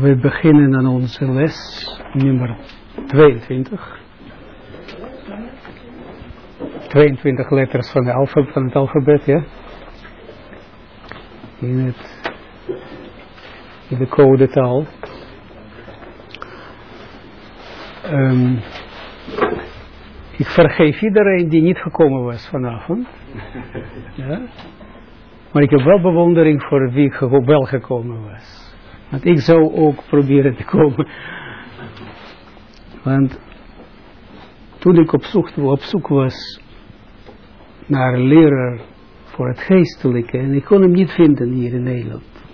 We beginnen aan onze les nummer 22. 22 letters van, de alfabet, van het alfabet, ja. In, het, in de codetaal. Um, ik vergeef iedereen die niet gekomen was vanavond. Ja. Maar ik heb wel bewondering voor wie wel gekomen was. Want ik zou ook proberen te komen. Want toen ik op zoek, op zoek was naar een leraar voor het geestelijke, en ik kon hem niet vinden hier in Nederland.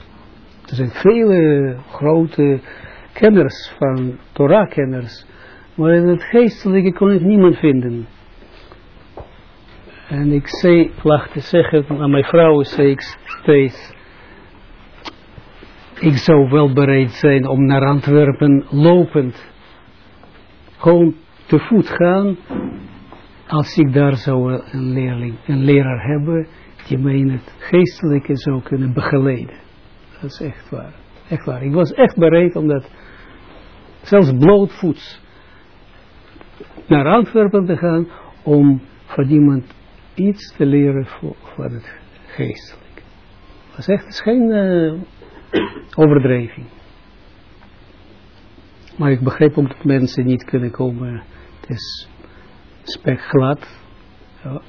Er zijn vele grote kenners van Torah-kenners, maar in het geestelijke kon ik niemand vinden. En ik zei, lag te zeggen aan mijn vrouw, zei ik steeds, ik zou wel bereid zijn om naar Antwerpen lopend, gewoon te voet gaan, als ik daar zou een leerling, een leraar hebben, die mij in het geestelijke zou kunnen begeleiden. Dat is echt waar. Echt waar. Ik was echt bereid om dat, zelfs blootvoets, naar Antwerpen te gaan, om van iemand iets te leren voor, voor het geestelijk. Dat is echt geen uh, overdrijving. Maar ik begreep ook dat mensen niet kunnen komen. Het is spekglad. Ja.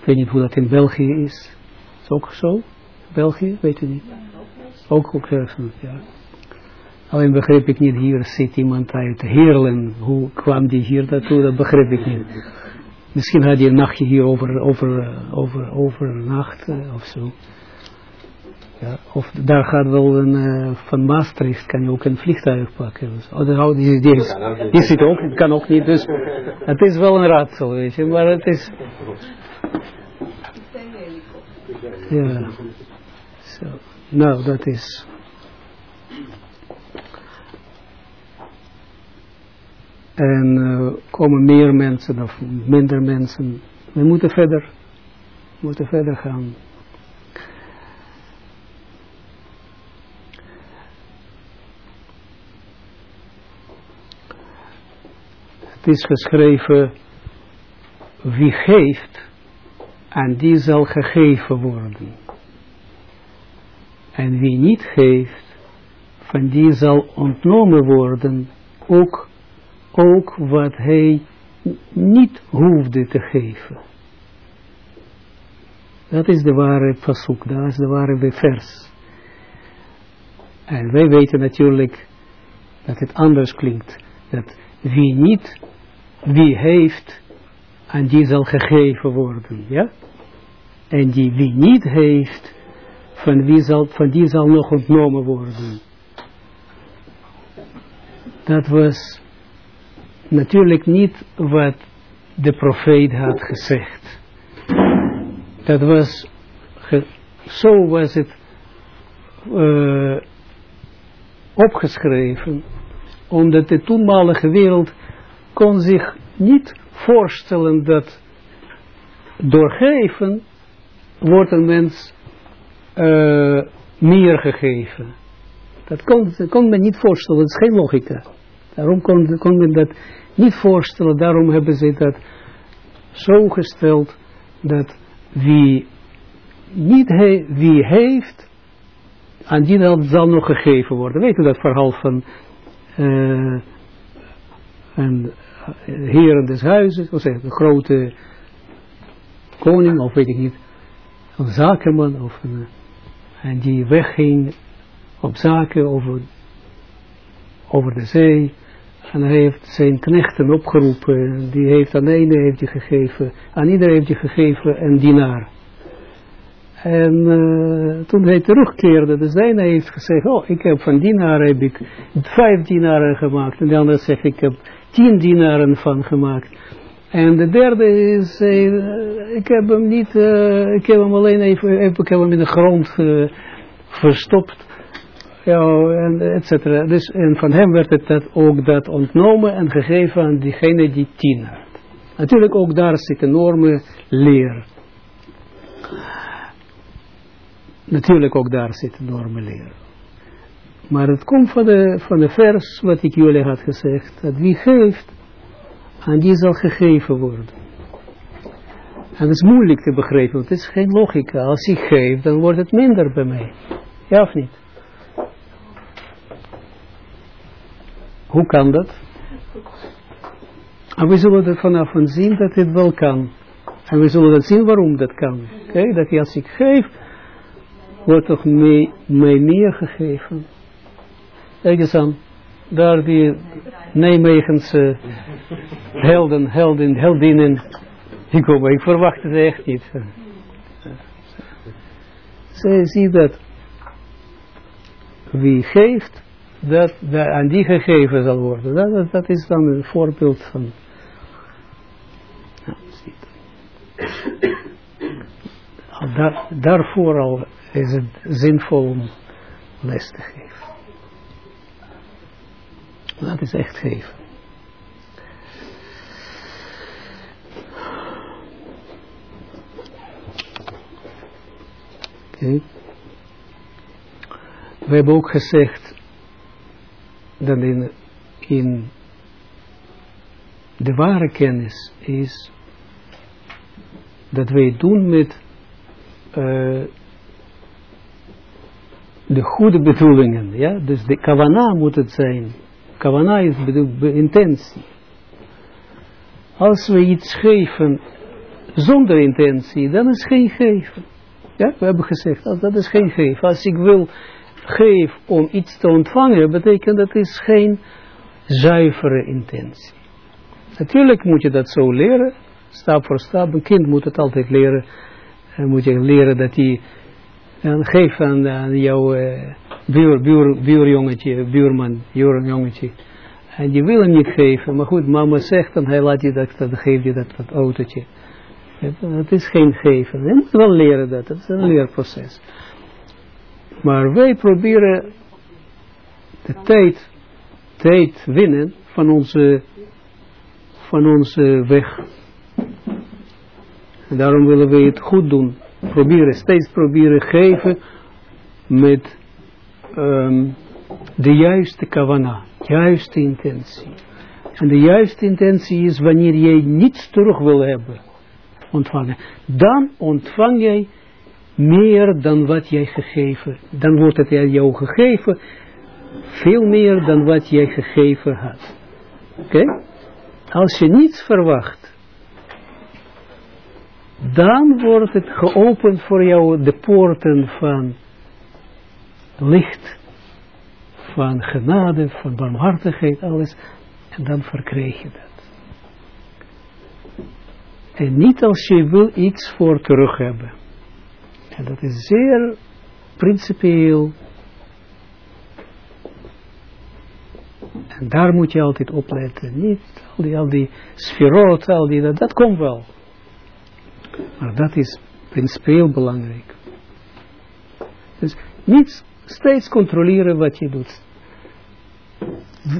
Ik weet niet hoe dat in België is. Is ook zo? België? Weet u niet? Ook ook ja. Alleen begreep ik niet, hier zit iemand uit Heerlen. Hoe kwam die hier naartoe? Dat begreep ik niet. Misschien had hij een nachtje hier over, over, over, overnacht uh, of zo. Ja, of daar gaat wel een, uh, van Maastricht kan je ook een vliegtuig pakken. Dus, oh, die, die, is, die zit ook, kan ook niet. Dus het is wel een raadsel, weet je, maar het is... Ja. Zo. Nou, dat is... En uh, komen meer mensen of minder mensen. We moeten verder, we moeten verder gaan. Het is geschreven, wie geeft, en die zal gegeven worden. En wie niet geeft, van die zal ontnomen worden, ook ook wat hij niet hoefde te geven. Dat is de ware verzoek, dat is de ware vers. En wij weten natuurlijk dat het anders klinkt. Dat wie niet, wie heeft, aan die zal gegeven worden. Ja? En die wie niet heeft, van, wie zal, van die zal nog ontnomen worden. Dat was natuurlijk niet wat de profeet had gezegd. Dat was, zo was het uh, opgeschreven, omdat de toenmalige wereld kon zich niet voorstellen dat doorgeven wordt een mens meer gegeven. Dat kon, kon men niet voorstellen, dat is geen logica. Daarom kon, kon men dat niet voorstellen, daarom hebben ze dat zo gesteld, dat wie niet wie heeft, aan die dan zal nog gegeven worden. Weet u dat verhaal van uh, een heren des huizes, of zeg, een grote koning, of weet ik niet, een zakenman, of een, en die wegging op zaken over, over de zee, en hij heeft zijn knechten opgeroepen. Die heeft aan de ene heeft hij gegeven. Aan iedereen heeft hij gegeven een dienaar. En uh, toen hij terugkeerde, de zijne heeft gezegd, oh, ik heb van dienaar heb ik vijf dienaren gemaakt. En de andere zegt, ik heb tien dienaren van gemaakt. En de derde is, uh, ik heb hem niet, uh, ik heb hem alleen even, ik heb hem in de grond verstopt ja, en et cetera. Dus, en van hem werd het dat ook dat ontnomen en gegeven aan diegene die tien had. Natuurlijk ook daar zit enorme leer. Natuurlijk ook daar zit enorme leer. Maar het komt van de, van de vers wat ik jullie had gezegd. Dat wie geeft, aan die zal gegeven worden. En dat is moeilijk te begrijpen, want het is geen logica. Als ik geef, dan wordt het minder bij mij. Ja of niet? Hoe kan dat? En we zullen er vanaf zien dat het wel kan. En we zullen dat zien waarom dat kan. Dat als ik geef, wordt toch mij, mij meer gegeven. Kijk eens aan, daar die Nijmegense helden, helden, heldinnen, die komen, ik verwacht het echt niet. Zij zie dat, wie geeft, dat, dat aan die gegeven zal worden. Dat, dat is dan een voorbeeld van daar, daarvoor al is het zinvol om les te geven. Dat is echt geven. Okay. We hebben ook gezegd dat in, in de ware kennis is dat wij doen met uh, de goede bedoelingen, ja, dus de kavana moet het zijn. Kavana is de intentie. Als we iets geven zonder intentie, dan is geen geven. Ja, we hebben gezegd, dat is geen geven. Als ik wil geef om iets te ontvangen, betekent dat is geen zuivere intentie. Natuurlijk moet je dat zo leren, stap voor stap. Een kind moet het altijd leren. En moet je leren dat hij geeft aan, aan jouw buur, buur, buurjongetje, buurman, buurjongetje. En je wil hem niet geven, maar goed, mama zegt en hij laat je dat, dan geeft je dat, dat autootje. Het is geen geven. Je moet wel leren dat, het is een leerproces. Maar wij proberen de tijd, tijd winnen van onze, van onze weg daarom willen we het goed doen. Proberen, steeds proberen geven met um, de juiste kavana, juiste intentie. En de juiste intentie is wanneer jij niets terug wil hebben, ontvangen. Dan ontvang jij meer dan wat jij gegeven. Dan wordt het jou gegeven, veel meer dan wat jij gegeven had. Oké? Als je niets verwacht, dan wordt het geopend voor jou de poorten van licht, van genade, van barmhartigheid, alles. En dan verkrijg je dat. En niet als je wil iets voor terug hebben. En dat is zeer principieel. En daar moet je altijd opletten. Niet al die, al die al die, dat, dat komt wel. Maar dat is principieel belangrijk. Dus niet steeds controleren wat je doet.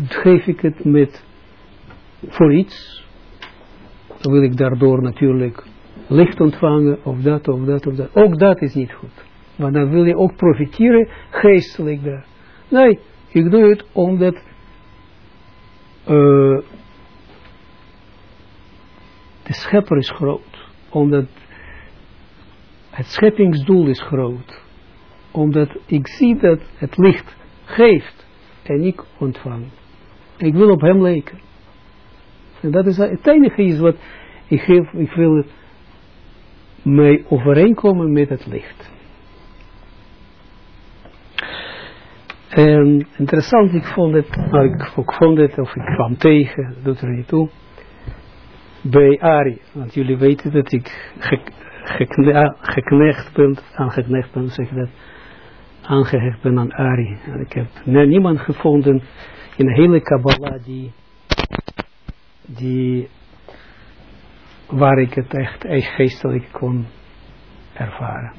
Geef ik het met voor iets, dan wil ik daardoor natuurlijk licht ontvangen, of dat, of dat, of dat. Ook dat is niet goed. Want dan wil je ook profiteren geestelijk daar. Nee, ik doe het omdat uh, de schepper is groot omdat het scheppingsdoel is groot. Omdat ik zie dat het licht geeft en ik ontvang. Ik wil op hem lijken. En dat is het enige is wat ik geef, ik wil mij overeenkomen met het licht. En interessant, ik vond het, nou, ik, vond het, of ik kwam tegen, doet er niet toe bij Ari. Want jullie weten dat ik geknecht ben, aangeknecht ben, zeg dat, aangehecht ben aan Ari. En ik heb niemand gevonden in de hele Kabbalah die, die, waar ik het echt, echt geestelijk kon ervaren.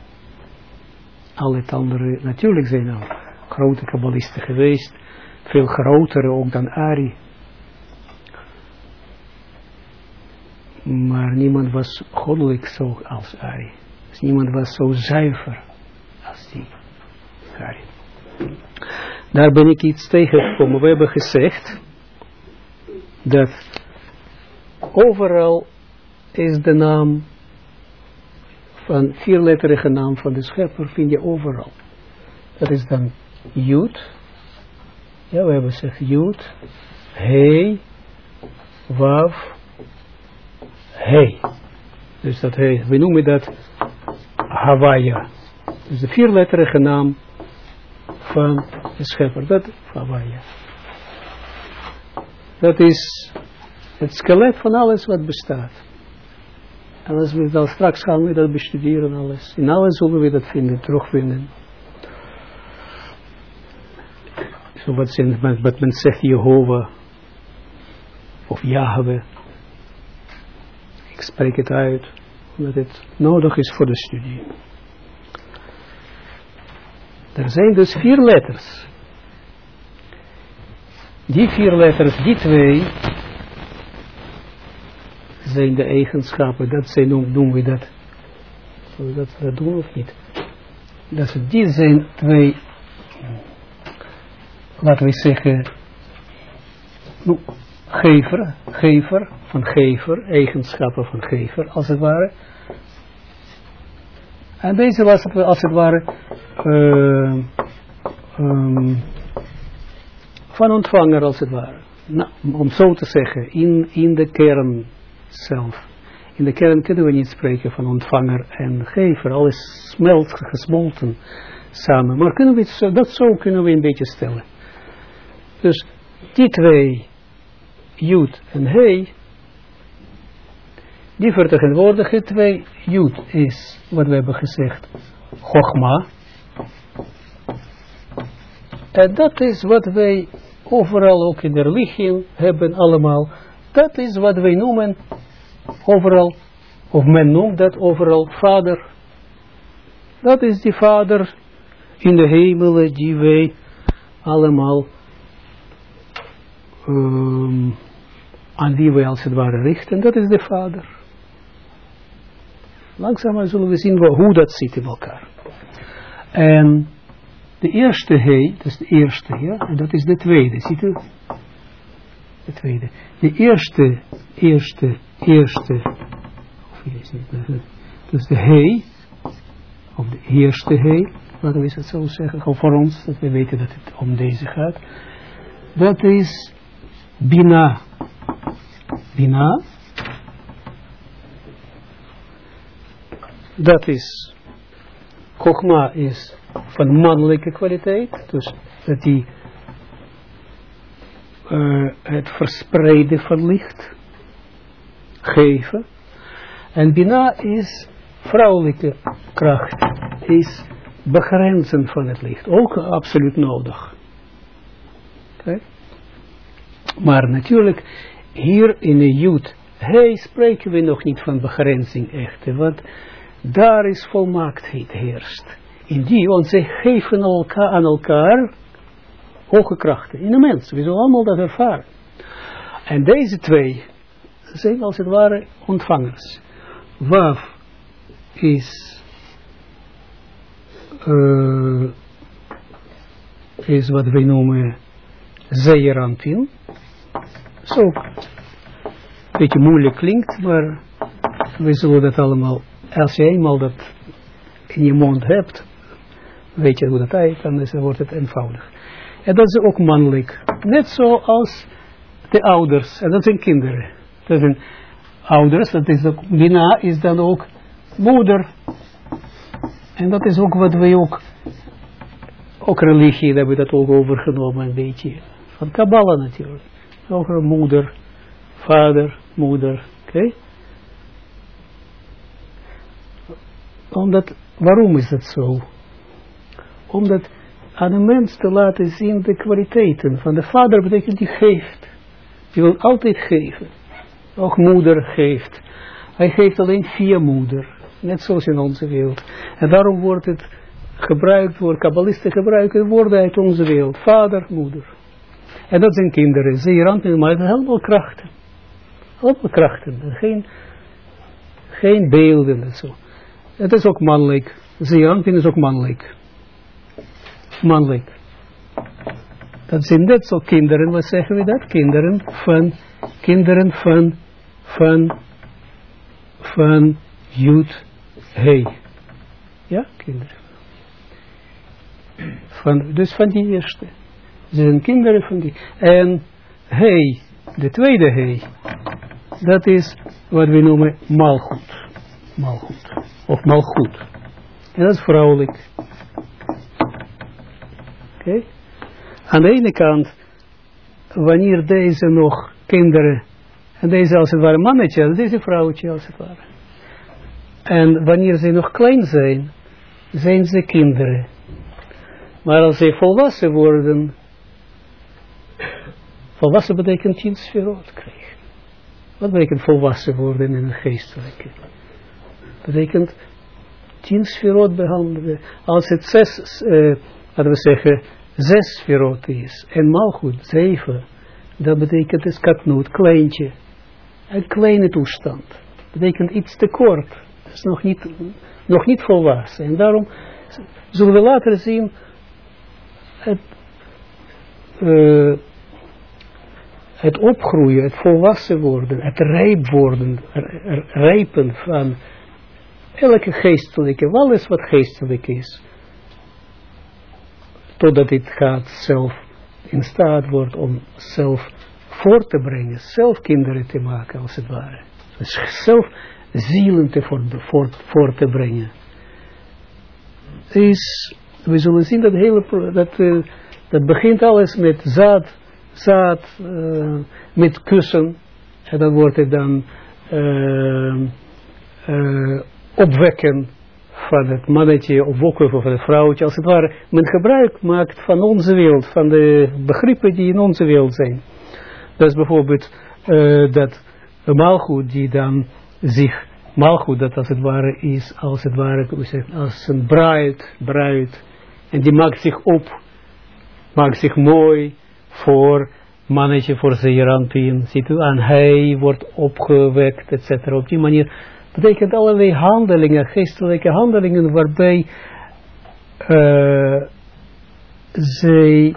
Al het andere, natuurlijk zijn er grote kabbalisten geweest, veel grotere ook dan Ari. Maar niemand was goddelijk zo als Ari. Dus niemand was zo zuiver als die. Daar ben ik iets tegengekomen. We hebben gezegd dat overal is de naam van vierletterige naam van de schepper vind je overal. Dat is dan Jud. Ja, we hebben gezegd Jud, He, Wav, He. Dus dat he, we noemen dat Hawaii. Dus de vierletterige naam van de schepper. Dat Hawaii. Dat is het skelet van alles wat bestaat. En als we dan straks gaan we dat bestuderen alles. In alles zullen we dat vinden, terugvinden. Zo wat, zijn, wat men zegt Jehovah of Yahweh. Ik spreek het uit, omdat het nodig is voor de studie. Er zijn dus vier letters. Die vier letters, die twee, zijn de eigenschappen, dat zijn, doen we dat. Zullen we dat, dat doen of niet? Dat die zijn twee, laten we zeggen, gever, gever, van gever, eigenschappen van gever, als het ware. En deze was het, als het ware, uh, um, van ontvanger, als het ware. Nou, om zo te zeggen, in, in de kern zelf. In de kern kunnen we niet spreken van ontvanger en gever. Alles smelt, gesmolten samen. Maar kunnen we zo, dat zo kunnen we een beetje stellen. Dus die twee, Jood en He, die vertegenwoordigen twee. Jood is, wat we hebben gezegd, Chogma. En dat is wat wij overal ook in de religie hebben allemaal. Dat is wat wij noemen overal, of men noemt dat overal vader. Dat is die vader in de hemelen die wij allemaal um, aan wie wij als het ware richten. Dat is de vader. Langzaam zullen we zien hoe dat zit in elkaar. En de eerste he, dat is de eerste, ja, en dat is de tweede, ziet u? De tweede. De eerste, eerste, eerste, dus de he, of de eerste he, laten we het zo zeggen, of voor ons, dat we weten dat het om deze gaat. Dat is Bina. Bina. Dat is, Chogma is van mannelijke kwaliteit, dus dat die uh, het verspreiden van licht geven. En Bina is vrouwelijke kracht, is begrenzen van het licht, ook absoluut nodig. Okay. Maar natuurlijk, hier in de Jood, hey, spreken we nog niet van begrenzing echt, want daar is volmaaktheid heerst. In die, want zij geven elkaar, aan elkaar hoge krachten in de mens. We zullen allemaal dat ervaren. En deze twee zijn als het ware ontvangers. Waf is, uh, is wat wij noemen zeerantin. Zo, een beetje moeilijk klinkt, maar we zullen dat allemaal, als je eenmaal dat in je mond hebt, weet je hoe dat heet, dan wordt het eenvoudig. En dat is ook mannelijk. Net zoals de ouders, en dat zijn kinderen. Dat zijn ouders, dat is ook, Bina is dan ook moeder. En dat is ook wat wij ook, ook religie, daar hebben we dat ook overgenomen een beetje. Van Kabbalah natuurlijk. Ook een moeder, vader, moeder, oké. Omdat, waarom is dat zo? Omdat aan een mens te laten zien de kwaliteiten van de vader betekent die geeft. Die wil altijd geven. Ook moeder geeft. Hij geeft alleen via moeder. Net zoals in onze wereld. En daarom wordt het gebruikt, wordt kabbalisten gebruiken woorden uit onze wereld. Vader, moeder. En dat zijn kinderen. Zeer maar het helemaal krachten. Allemaal krachten. Geen, geen beelden en zo. Het is ook mannelijk. Zeer is ook mannelijk mannelijk. Dat zijn net zo kinderen, wat zeggen we dat? Kinderen van, kinderen van, van, van Jud Hey. Ja, kinderen. Van, dus van die eerste. Ze zijn kinderen van die. En Hey, de tweede Hey, dat is wat we noemen malgoed. Malgoed. Of malgoed. En dat is vrouwelijk. Oké? Aan de ene kant, wanneer deze nog kinderen, en deze als het ware mannetje, deze vrouwtje als het ware. En wanneer ze nog klein zijn, zijn ze kinderen. Maar als ze volwassen worden, volwassen betekent tien sferot krijgen. Wat betekent volwassen worden in een geestelijke? Betekent tien sferot behandelen. Als het zes, uh, laten we zeggen, zes sferot is, en malgoed, zeven, dat betekent het katnoot, kleintje. Een kleine toestand. Betekent iets tekort. Dat is nog niet, nog niet volwassen. En daarom zullen we later zien het, uh, het opgroeien, het volwassen worden, het rijp worden, rijpen van elke geestelijke, alles wat geestelijk is, totdat het gaat zelf in staat wordt om zelf voor te brengen, zelf kinderen te maken als het ware. Dus zelf zielen te voor, te brengen. Is, we zullen zien dat hele, dat, uh, dat begint alles met zaad, zaad, uh, met kussen, en dan wordt het dan uh, opwekken van het mannetje of ook van het vrouwtje, als het ware, men gebruik maakt van onze wereld, van de begrippen die in onze wereld zijn. Dat is bijvoorbeeld uh, dat maalgoed die dan zich, maalgoed dat als het ware is, als het ware, als een bruid, bruid, en die maakt zich op, maakt zich mooi voor mannetje, voor zeeranpien, ziet u aan, hij wordt opgewekt, etc. Op die manier betekent allerlei handelingen, geestelijke handelingen, waarbij uh, zij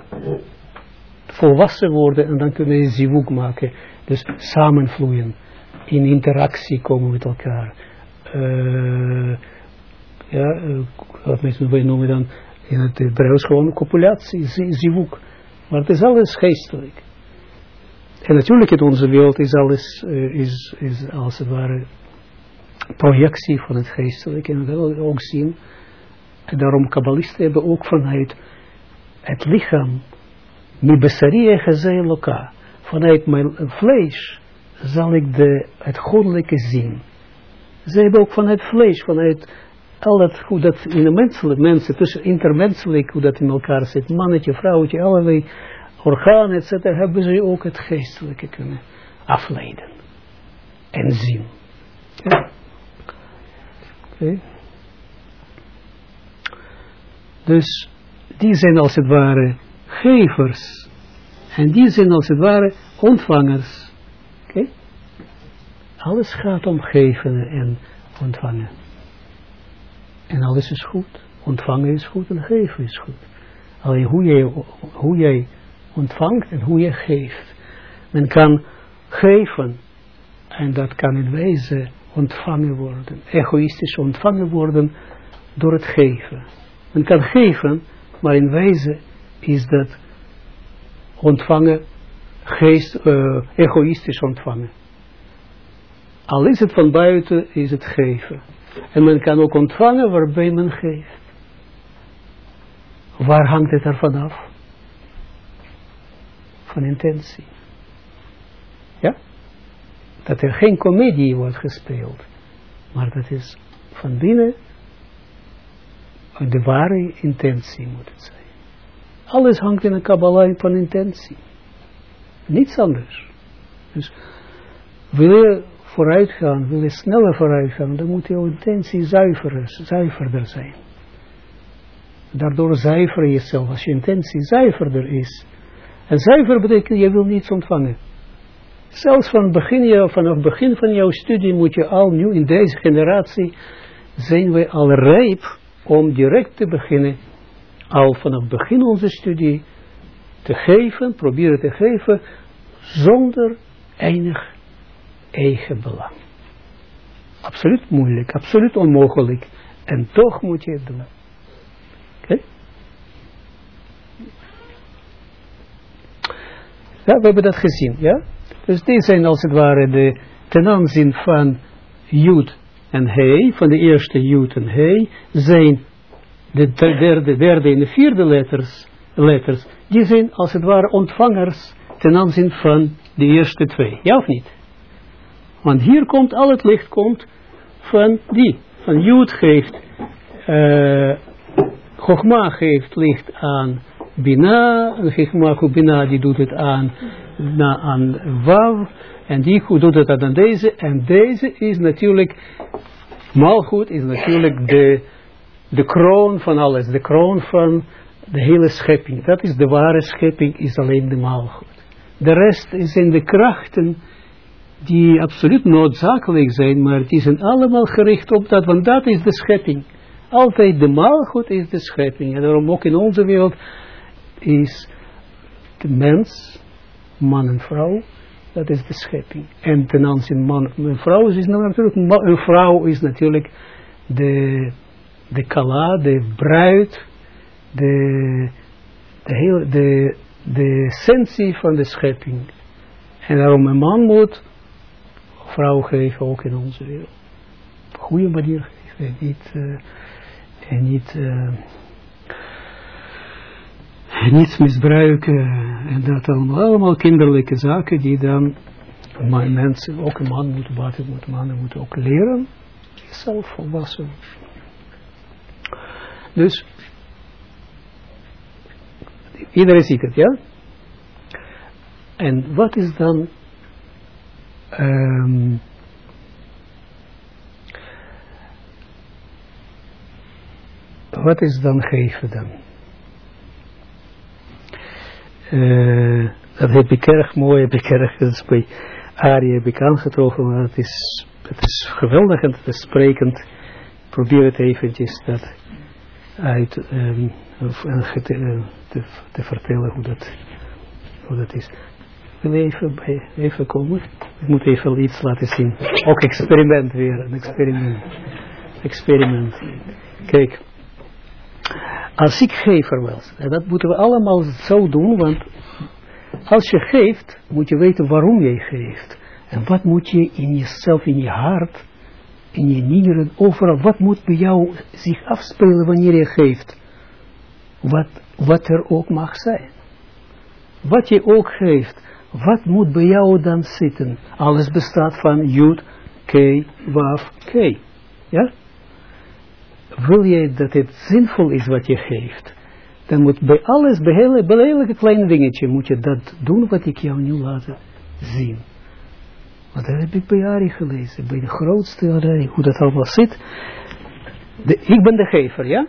volwassen worden en dan kunnen ze zivuk maken. Dus samenvloeien, in interactie komen met elkaar. Uh, ja, wat mensen noemen dan in het Hebreeuws gewoon copulatie, zivuk. Maar het is alles geestelijk. En natuurlijk in onze wereld is alles, is, is als het ware projectie van het geestelijke. En we willen ook zien, en daarom kabbalisten hebben ook vanuit het lichaam, mi besarie loka, vanuit mijn vlees zal ik de, het goddelijke zien. Ze hebben ook vanuit vlees, vanuit al dat, hoe dat in de menselijke mensen, tussen intermenselijk, hoe dat in elkaar zit, mannetje, vrouwtje, allerlei organen, etc., hebben ze ook het geestelijke kunnen afleiden en zien. Dus die zijn als het ware gevers. En die zijn als het ware ontvangers. Alles gaat om geven en ontvangen. En alles is goed. Ontvangen is goed en geven is goed. Alleen hoe jij, hoe jij ontvangt en hoe je geeft. Men kan geven en dat kan in wezen ontvangen worden, egoïstisch ontvangen worden door het geven. Men kan geven, maar in wijze is dat ontvangen, geest, uh, egoïstisch ontvangen. Al is het van buiten, is het geven. En men kan ook ontvangen waarbij men geeft. Waar hangt het ervan af? Van intentie. Ja? Dat er geen komedie wordt gespeeld, maar dat is van binnen de ware intentie moet het zijn. Alles hangt in een Kabbalah van intentie. Niets anders. Dus wil je vooruit gaan, wil je sneller vooruit gaan, dan moet jouw intentie zuiverer, zuiverder zijn. Daardoor zuiver je jezelf, als je intentie zuiverder is. En zuiver betekent, je wil niets ontvangen. Zelfs van begin, vanaf het begin van jouw studie moet je al nu in deze generatie zijn we al rijp om direct te beginnen, al vanaf het begin onze studie, te geven, proberen te geven, zonder enig eigen belang. Absoluut moeilijk, absoluut onmogelijk. En toch moet je het doen. Ja, we hebben dat gezien, ja? Dus dit zijn als het ware de ten aanzien van Jood en He, van de eerste Jood en He, zijn de derde, derde en de vierde letters, letters, die zijn als het ware ontvangers ten aanzien van de eerste twee. Ja of niet? Want hier komt, al het licht komt van die. Van Jood geeft, uh, Chogma geeft licht aan Bina, en Chogma Bina die doet het aan, na, aan Wav, en die doet het aan deze, en deze is natuurlijk, Malchut is natuurlijk de, de kroon van alles, de kroon van de hele schepping. Dat is de ware schepping, is alleen de Malchut. De rest in de krachten die absoluut noodzakelijk zijn, maar die zijn allemaal gericht op dat, want dat is de schepping. Altijd de maalgoed is de schepping. En daarom ook in onze wereld is de mens, man en vrouw, dat is de schepping. En ten aanzien man en vrouw is natuurlijk, een vrouw is natuurlijk de, de kala, de bruid, de, de, hele, de, de essentie van de schepping. En daarom een man moet vrouw geven, ook in onze wereld. Goede manier geven, niet, uh, en niet, uh, niets misbruiken, en dat allemaal, allemaal kinderlijke zaken die dan maar mensen, ook een man moet, wat moet, mannen moeten ook leren, zelf volwassen. Dus, iedereen ziet het, ja? En wat is dan um, wat is dan geven dan? Uh, dat heb ik erg mooi, heb dat is bij Arie heb ik aangetroffen, maar het is, het is geweldig en het is sprekend. Probeer het eventjes dat uit um, te, te, te vertellen hoe dat, hoe dat is wil even, bij, even komen. Ik moet even iets laten zien. Ook experiment weer, een experiment. Experiment. Kijk, als ik gever was, en dat moeten we allemaal zo doen, want als je geeft, moet je weten waarom je geeft. En wat moet je in jezelf, in je hart, in je nieren, overal, wat moet bij jou zich afspelen wanneer je geeft. Wat, wat er ook mag zijn. Wat je ook geeft wat moet bij jou dan zitten? Alles bestaat van Jud, K, Waf, K. Ja? Wil je dat het zinvol is wat je geeft? Dan moet bij alles, bij hele, bij hele kleine dingetje, moet je dat doen wat ik jou nu laat zien. Want dat heb ik bij Ari gelezen, bij de grootste Ari, hoe dat allemaal zit. De, ik ben de gever, ja?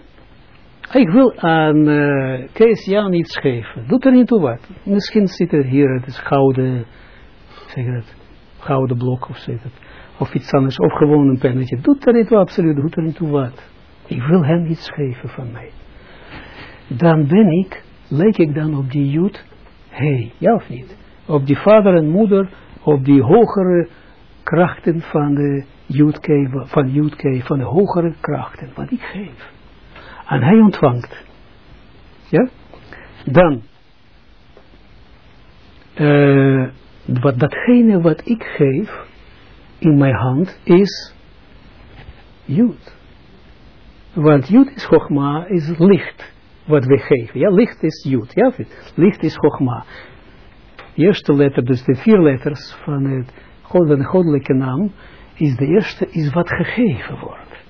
Ik wil aan uh, Kees Jan iets geven. Doet er niet toe wat. Misschien zit er hier het gouden, zeg dat, gouden blok of zeg dat. Of iets anders, of gewoon een pennetje. Doet er niet toe, absoluut, doet er niet toe wat. Ik wil hem iets geven van mij. Dan ben ik, lijk ik dan op die jood, hey, ja of niet? Op die vader en moeder, op die hogere krachten van de Joodke, van van de hogere krachten, wat ik geef en hij ontvangt. Ja? Dan, uh, wat, datgene wat ik geef in mijn hand is Jood. Want Jood is Chogma, is licht wat we geven. Ja, licht is Jood. Ja, licht is Chogma. eerste letter, dus de vier letters van het goddelijke naam, is de eerste, is wat gegeven wordt.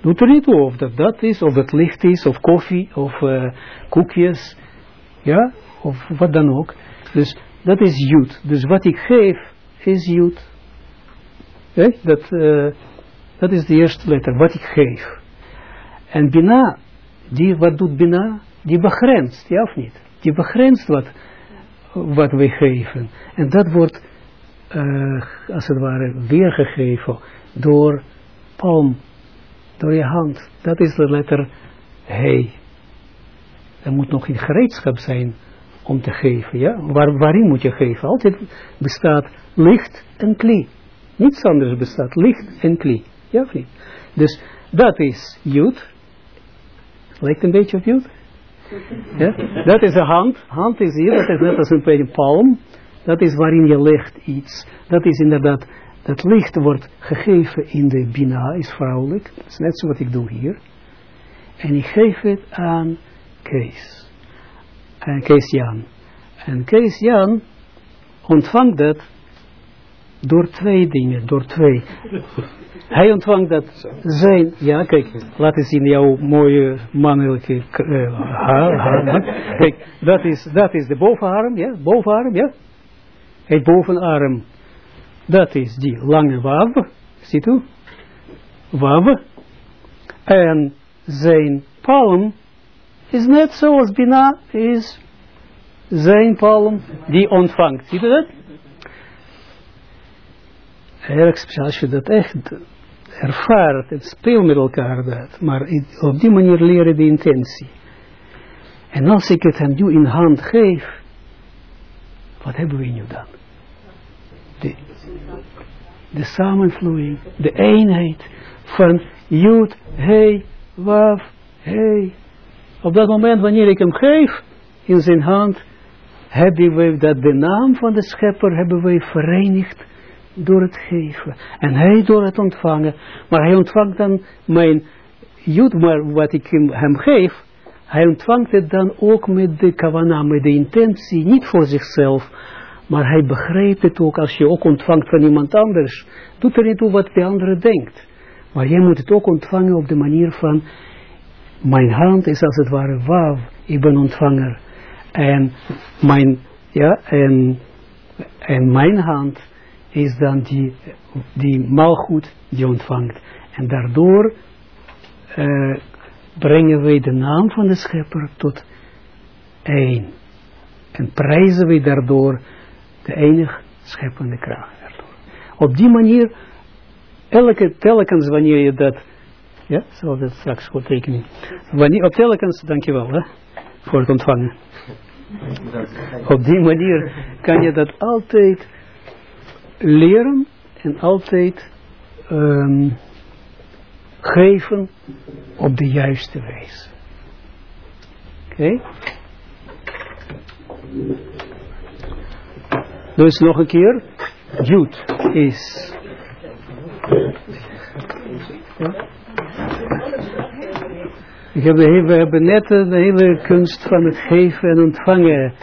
Doet er niet toe of dat dat is, of dat licht is, of koffie, of uh, koekjes, ja, of wat dan ook. Dus dat is jut. Dus wat ik geef is jut. Okay? Dat, uh, dat is de eerste letter, wat ik geef. En Bina, die, wat doet Bina? Die begrenst, ja of niet? Die begrenst wat, wat wij geven. En dat wordt, uh, als het ware, weergegeven door palm door je hand. Dat is de letter He. Er moet nog een gereedschap zijn om te geven, ja. Waar, waarin moet je geven? Altijd bestaat licht en kli. Niets anders bestaat, licht en kli. Ja, vriend. Dus dat is Jud. Lijkt een beetje op. Ja? Dat is een hand. Hand is hier, dat is net als een palm. Dat is waarin je legt iets. Dat is inderdaad, dat licht wordt gegeven in de bina, is vrouwelijk. Dat is net zo wat ik doe hier. En ik geef het aan Kees. En Kees Jan. En Kees Jan ontvangt dat door twee dingen, door twee. Hij ontvangt dat zijn, ja kijk, laat eens zien jouw mooie mannelijke uh, haar, Kijk, dat is, dat is de bovenarm, ja, bovenarm, ja. Het bovenarm, dat is die lange wav, ziet u? Wav. En zijn palm is net zoals Bina is zijn palm die ontvangt. Ziet u dat? Erg speciaal als je dat echt ervaart, het speelt met elkaar dat, maar op die manier leren de intentie. En als ik het hem nu in hand geef, wat hebben we nu dan? De, de samenvloeiing, de eenheid van Jood, Hey, Waf, Hey. Op dat moment wanneer ik hem geef in zijn hand, hebben we dat de naam van de schepper hebben we verenigd door het geven. En hij door het ontvangen. Maar hij ontvangt dan mijn jood, maar wat ik hem, geef, hij ontvangt het dan ook met de kavana, met de intentie, niet voor zichzelf, maar hij begrijpt het ook als je ook ontvangt van iemand anders. Doet er niet toe wat de andere denkt. Maar jij moet het ook ontvangen op de manier van, mijn hand is als het ware wav, ik ben ontvanger. En mijn, ja, en, en mijn hand is dan die, die malgoed die ontvangt. En daardoor uh, brengen wij de naam van de schepper tot één. En prijzen wij daardoor de enige scheppende kracht. Daardoor. Op die manier, elke, telkens wanneer je dat, ja, zal dat straks goed tekenen. Wanneer, op telkens, dankjewel hè, voor het ontvangen. Op die manier kan je dat altijd leren en altijd um, geven op de juiste wijze. Oké? Dus nog een keer. Jude is... Ik heb we hebben net de hele kunst van het geven en ontvangen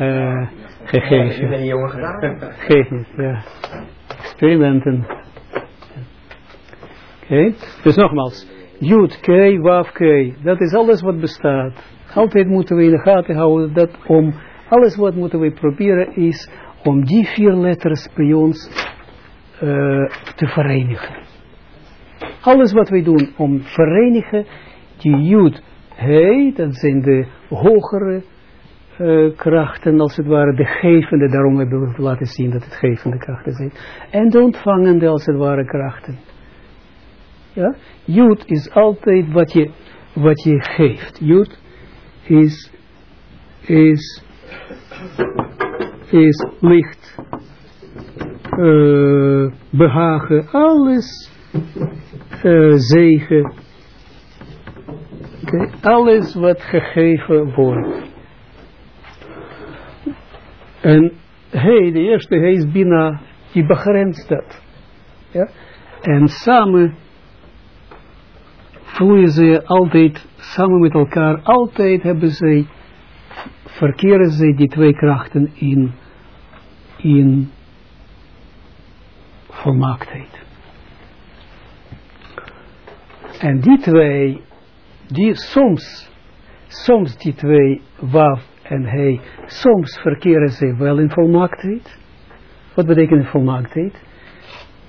uh, gegeven. ben jongen gedaan. Geven, ja. Experimenten. Oké, okay. dus nogmaals. Jud, K, Waf, K. Dat is alles wat bestaat. Altijd moeten we in de gaten houden dat om, alles wat moeten we proberen is om die vier letters bij ons uh, te verenigen. Alles wat we doen om verenigen, die Jud, He, dat zijn de hogere uh, krachten, als het ware, de gevende, daarom hebben we laten zien dat het gevende krachten zijn. En de ontvangende, als het ware, krachten. Ja? Jood is altijd wat je, wat je geeft. Jood is, is, is licht, uh, behagen, alles, uh, zegen, alles wat gegeven wordt. En hij, de eerste, hij is Bina, die begrenst dat. Ja? En samen vloeien ze altijd, samen met elkaar, altijd hebben zij, verkeren zij die twee krachten in, in volmaaktheid. En die twee, die soms, soms die twee waf en hij, soms verkeren ze wel in volmaaktheid. Wat betekent volmaaktheid?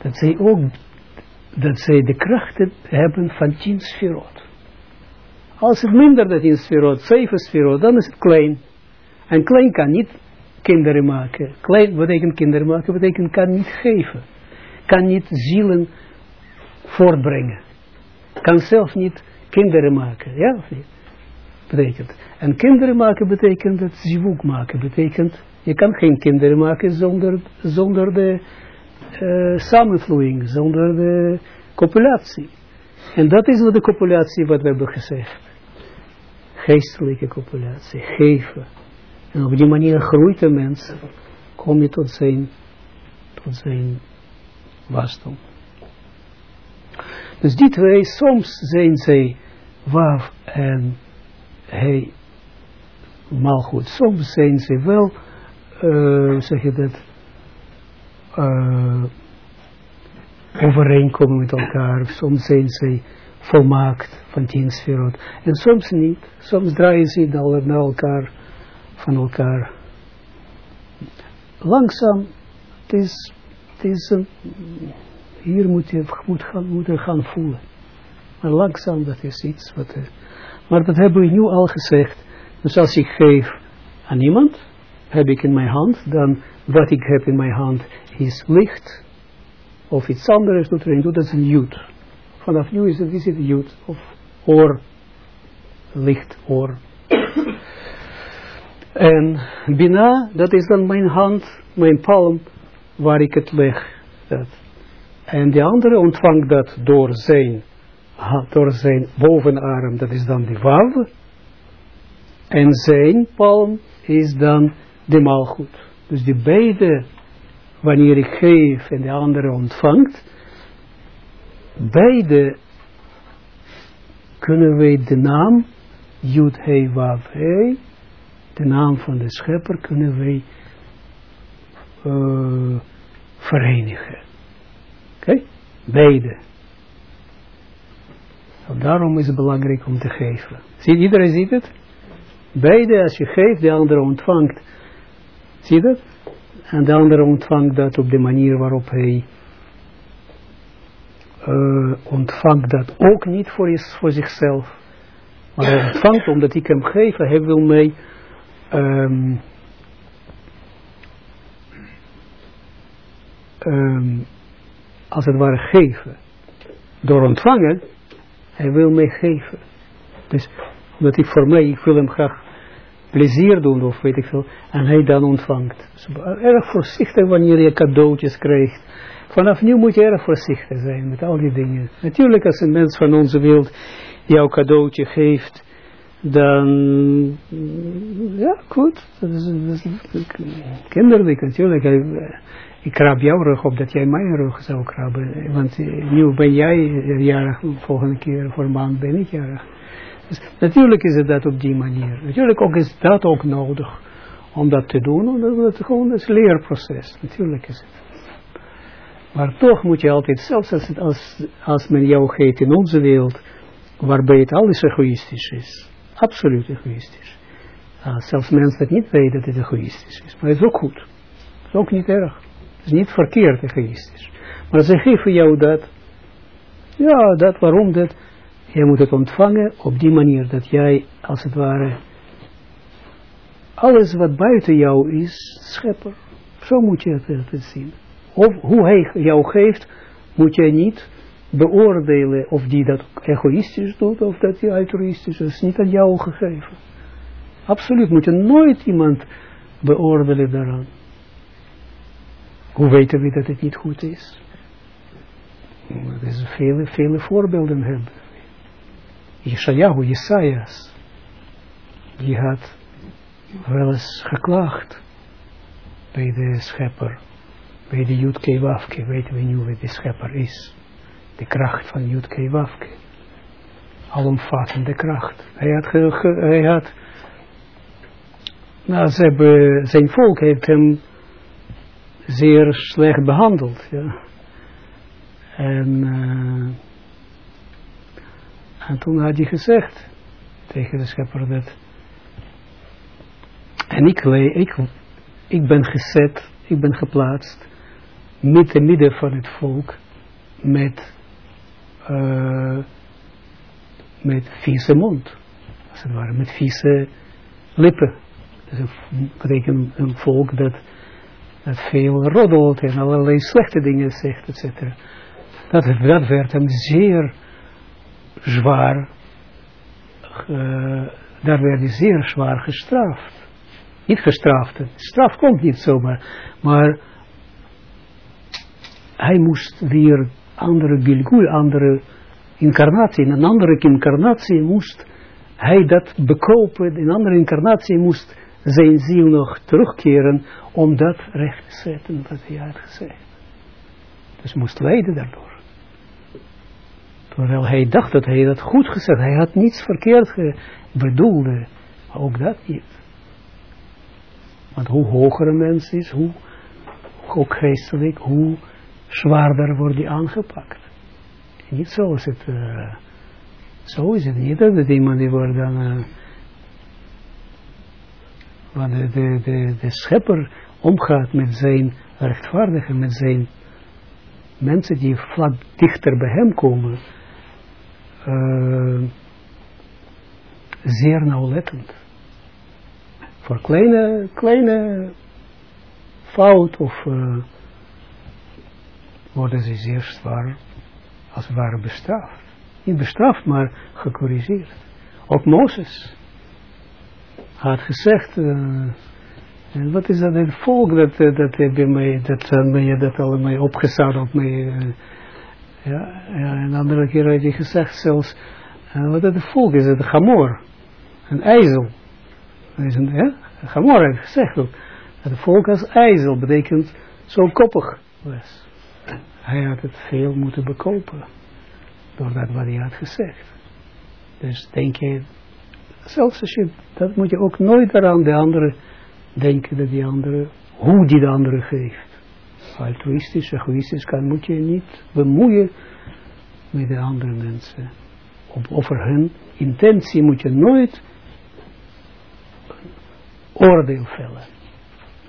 Dat zij ook, dat zij de krachten hebben van tien sferot. Als het minder dan tien sferot, zeven sferot, dan is het klein. En klein kan niet kinderen maken. Klein betekent kinderen maken, betekent kan niet geven. Kan niet zielen voortbrengen. Kan zelf niet kinderen maken, ja of niet? betekent. En kinderen maken betekent het zivuk maken. Betekent, je kan geen kinderen maken zonder, zonder de uh, samenvloeiing, zonder de copulatie. En dat is wat de copulatie wat we hebben gezegd. Geestelijke copulatie, geven. En op die manier groeit de mens, kom je tot zijn, tot zijn wasdom. Dus die twee, soms zijn zij waf en hij goed. Soms zijn ze wel, uh, zeg je dat, uh, overeenkomen met elkaar. Soms zijn ze volmaakt van tien sferot. En soms niet. Soms draaien ze naar elkaar, van elkaar. Langzaam, het is, het is hier moet je moet gaan, moet gaan voelen. Maar langzaam, dat is iets wat... Maar dat hebben we nu al gezegd. Dus als ik geef aan iemand, heb ik in mijn hand, dan wat ik heb in mijn hand is licht, of iets anders doet erin, doet dat is een jut. Vanaf nu is het, is het of oor, licht, oor. en bina, dat is dan mijn hand, mijn palm, waar ik het leg. Dat. En de andere ontvangt dat door zijn door zijn bovenarm, dat is dan de wav. En zijn palm is dan de maalgoed. Dus die beide, wanneer ik geef en de andere ontvangt, beide kunnen wij de naam Yud He Wav He, de naam van de schepper, kunnen wij uh, verenigen. Oké? Beide. Daarom is het belangrijk om te geven. Ziet, iedereen ziet het? Beide, als je geeft, de andere ontvangt. Zie je dat? En de andere ontvangt dat op de manier waarop hij uh, ontvangt dat ook niet voor, is, voor zichzelf. Maar hij ontvangt omdat ik hem geef, hij wil mij um, um, als het ware geven. Door ontvangen hij wil mij geven. Dus omdat ik voor mij, ik wil hem graag plezier doen of weet ik veel. En hij dan ontvangt. Dus erg voorzichtig wanneer je cadeautjes krijgt. Vanaf nu moet je erg voorzichtig zijn met al die dingen. Natuurlijk als een mens van onze wereld jouw cadeautje geeft, dan, ja goed, dat is, kinderlijk natuurlijk ik krab jouw rug op dat jij mijn rug zou krabben. Want uh, nu ben jij jarig, volgende keer voor een maand ben ik jarig. Dus natuurlijk is het dat op die manier. Natuurlijk ook is dat ook nodig om dat te doen. Omdat het gewoon is een leerproces. Natuurlijk is het. Maar toch moet je altijd, zelfs als, het, als, men jou geeft in onze wereld, waarbij het alles egoïstisch is. Absoluut egoïstisch. Zelfs mensen dat niet weten dat het egoïstisch is. Maar het is ook goed. Het is ook niet erg is niet verkeerd egoïstisch. Maar ze geven jou dat. Ja, dat waarom dat. Jij moet het ontvangen op die manier dat jij, als het ware, alles wat buiten jou is, schepper. Zo moet je het, zien. Of hoe hij jou geeft, moet jij niet beoordelen of die dat egoïstisch doet of dat hij altruïstisch is. Niet aan jou gegeven. Absoluut, moet je nooit iemand beoordelen daaraan. Hoe weten we dat het niet goed is? Er is vele, vele voorbeelden hebben. Yeshayahu, Jesajas, die had wel eens geklaagd bij de schepper, bij de Jutke Wafke, weten we nu wie de schepper is. De kracht van Jutke Wafke. Alomvattende kracht. Hij had, hij had nou, ze zijn volk heeft hem zeer slecht behandeld. Ja. En, en toen had hij gezegd tegen de schepper dat. En ik, ik, ik ben gezet, ik ben geplaatst midden midden van het volk met, uh, met vieze mond. Als het ware, met vieze lippen. Dat betekent een volk dat dat veel roddelt en allerlei slechte dingen zegt, etc. Dat, dat werd hem zeer zwaar, uh, daar werd hij zeer zwaar gestraft. Niet gestraft, straf komt niet zomaar, maar hij moest weer andere Gilgul, andere incarnatie, in een andere incarnatie moest hij dat bekopen, in een andere incarnatie moest zijn ziel nog terugkeren om dat recht te zetten wat hij had gezegd. Dus moest lijden daardoor. Terwijl hij dacht dat hij dat goed gezegd hij had niets verkeerd bedoelde, ook dat niet. Want hoe hoger een mens is, hoe ook geestelijk, hoe zwaarder wordt die aangepakt. Niet zo is het, uh, zo is het niet dat iemand die wordt dan, uh, wanneer de, de, de schepper omgaat met zijn rechtvaardigen, met zijn mensen die vlak dichter bij hem komen, uh, zeer nauwlettend. Voor kleine, kleine fout of uh, worden ze zeer zwaar, als het ware bestraft. Niet bestraft, maar gecorrigeerd. Ook Mozes had gezegd, uh, en wat is dat, het volk dat, dat, dat bij mij, dat, uh, dat allemaal opgezadeld uh, ja, ja, een andere keer had hij gezegd zelfs, uh, wat het volk is, het Gamor, een ijzel. Is een, ja, Gamor heeft gezegd ook, dat het volk als ijzel betekent zo koppig was. Hij had het veel moeten bekopen, door dat wat hij had gezegd. Dus denk je, zelfs als je, dat moet je ook nooit aan de andere denken, dat die andere, hoe die de andere geeft altruïstisch, egoïstisch kan, moet je niet bemoeien met de andere mensen. Op, over hun intentie moet je nooit oordeel vellen.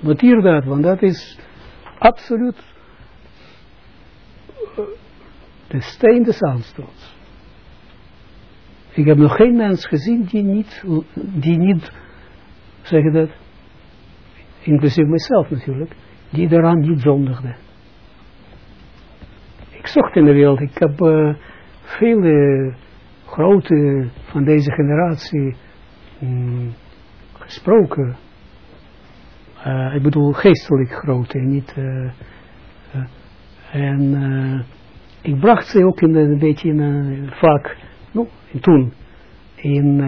Noteer dat, want dat is absoluut eh, de steen des aanstoots. Ik heb nog geen mens gezien die niet, die niet, zeg dat, inclusief mezelf natuurlijk, die daaraan niet zondigde. Ik zocht in de wereld, ik heb uh, vele grote van deze generatie um, gesproken. Uh, ik bedoel geestelijk grote, niet... Uh, en ik bracht ze ook in een beetje in een vaak, no, in toen, in,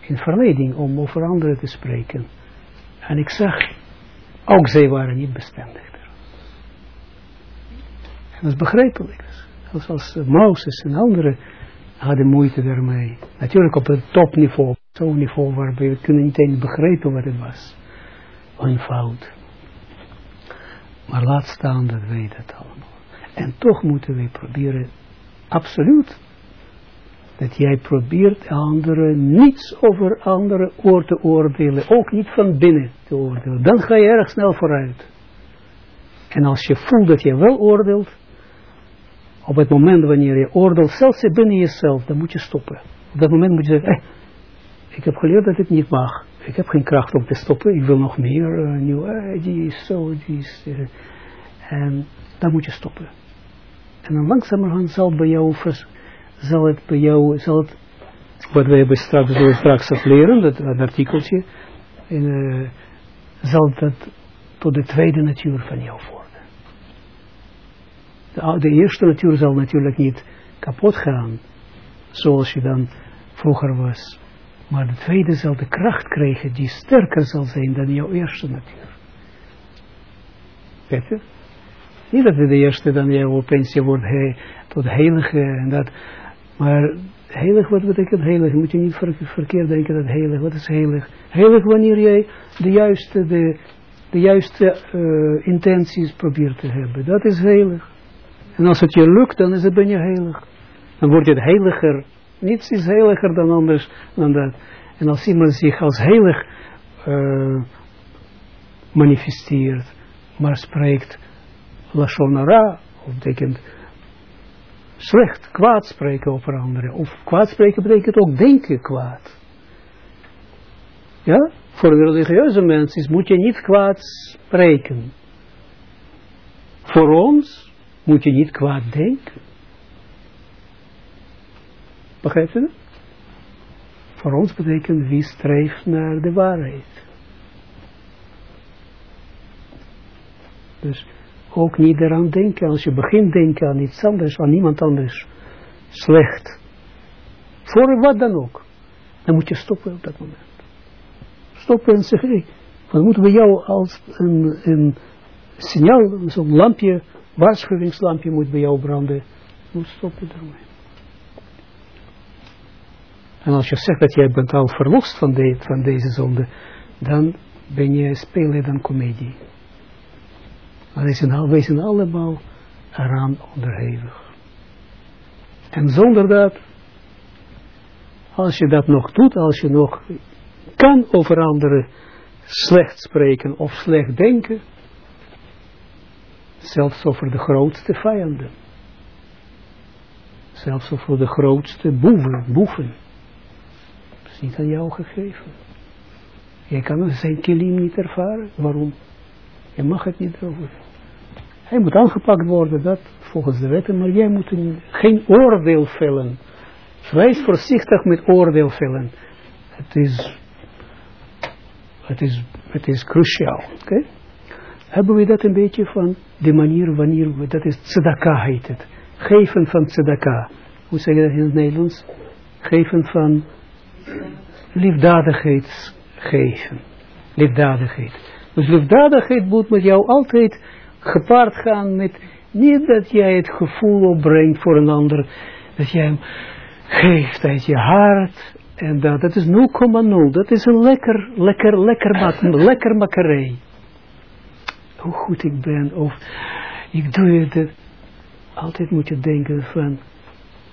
in verleiding om over anderen te spreken. En ik zag ook zij waren niet bestendig. En dat is begrijpelijk. Zoals Mozes en anderen hadden moeite daarmee. Natuurlijk op het topniveau, zo'n niveau waar we kunnen niet eens begrijpen wat het was. Een fout. Maar laat staan dat wij dat allemaal. En toch moeten wij proberen, absoluut, dat jij probeert anderen niets over anderen oor te oordelen, ook niet van binnen te oordelen. Dan ga je erg snel vooruit. En als je voelt dat je wel oordeelt, op het moment wanneer je oordeelt, zelfs binnen jezelf, dan moet je stoppen. Op dat moment moet je zeggen, eh, ik heb geleerd dat het niet mag. Ik heb geen kracht om te stoppen, ik wil nog meer, uh, nieuw, eh, die is zo, die is... En dan moet je stoppen. En dan langzamerhand zal bij jou zal het bij jou, zal het, wat we hebben straks, zullen straks leren, dat, dat artikeltje, en, uh, zal dat tot de tweede natuur van jou worden. De, de eerste natuur zal natuurlijk niet kapot gaan, zoals je dan vroeger was. Maar de tweede zal de kracht krijgen die sterker zal zijn dan jouw eerste natuur. Je? Niet dat de eerste dan jou opeens je wordt he, tot heilige en dat. Maar heilig, wat betekent heilig? Moet je niet verkeerd denken dat heilig, wat is heilig? Heilig wanneer jij de juiste, de, de juiste uh, intenties probeert te hebben. Dat is heilig. En als het je lukt, dan is het ben je heilig. Dan word je het heiliger. Niets is heiliger dan anders dan dat. En als iemand zich als heilig uh, manifesteert, maar spreekt lashonara, of betekent slecht, kwaad spreken over anderen. Of kwaad spreken betekent ook denken kwaad. Ja? Voor de religieuze mensen moet je niet kwaad spreken. Voor ons moet je niet kwaad denken. Begrijpt u dat? voor ons betekent wie streeft naar de waarheid. Dus ook niet eraan denken, als je begint denken aan iets anders, aan iemand anders, slecht, voor wat dan ook, dan moet je stoppen op dat moment. Stoppen en zeggen, hey, wat moeten we jou als een, een signaal, zo'n lampje, waarschuwingslampje moet bij jou branden, moet stoppen ermee. En als je zegt dat jij bent al verlost van, de, van deze zonde, dan ben je speler dan comedie. Maar wij zijn allemaal eraan onderhevig. En zonder dat, als je dat nog doet, als je nog kan over anderen slecht spreken of slecht denken, zelfs over de grootste vijanden, zelfs over de grootste boeven, boeven, is niet aan jou gegeven. Jij kan zijn kilim niet ervaren. Waarom? Je mag het niet over. Hij moet aangepakt worden, dat volgens de wetten, maar jij moet geen oordeel vellen. Wees voorzichtig met oordeel vellen. Het is, het is, het is cruciaal. Oké? Hebben we dat een beetje van de manier wanneer we, dat is tzedaka heet het. Geven van tzedaka. Hoe zeg je dat in het Nederlands? Geven van liefdadigheid geven. Liefdadigheid. Dus liefdadigheid moet met jou altijd gepaard gaan met, niet dat jij het gevoel opbrengt voor een ander, dat jij hem geeft uit je hart, en dat, dat is 0,0, dat is een lekker, lekker, lekker, mak, lekker makkerij. Hoe goed ik ben, of ik doe het, altijd moet je denken van,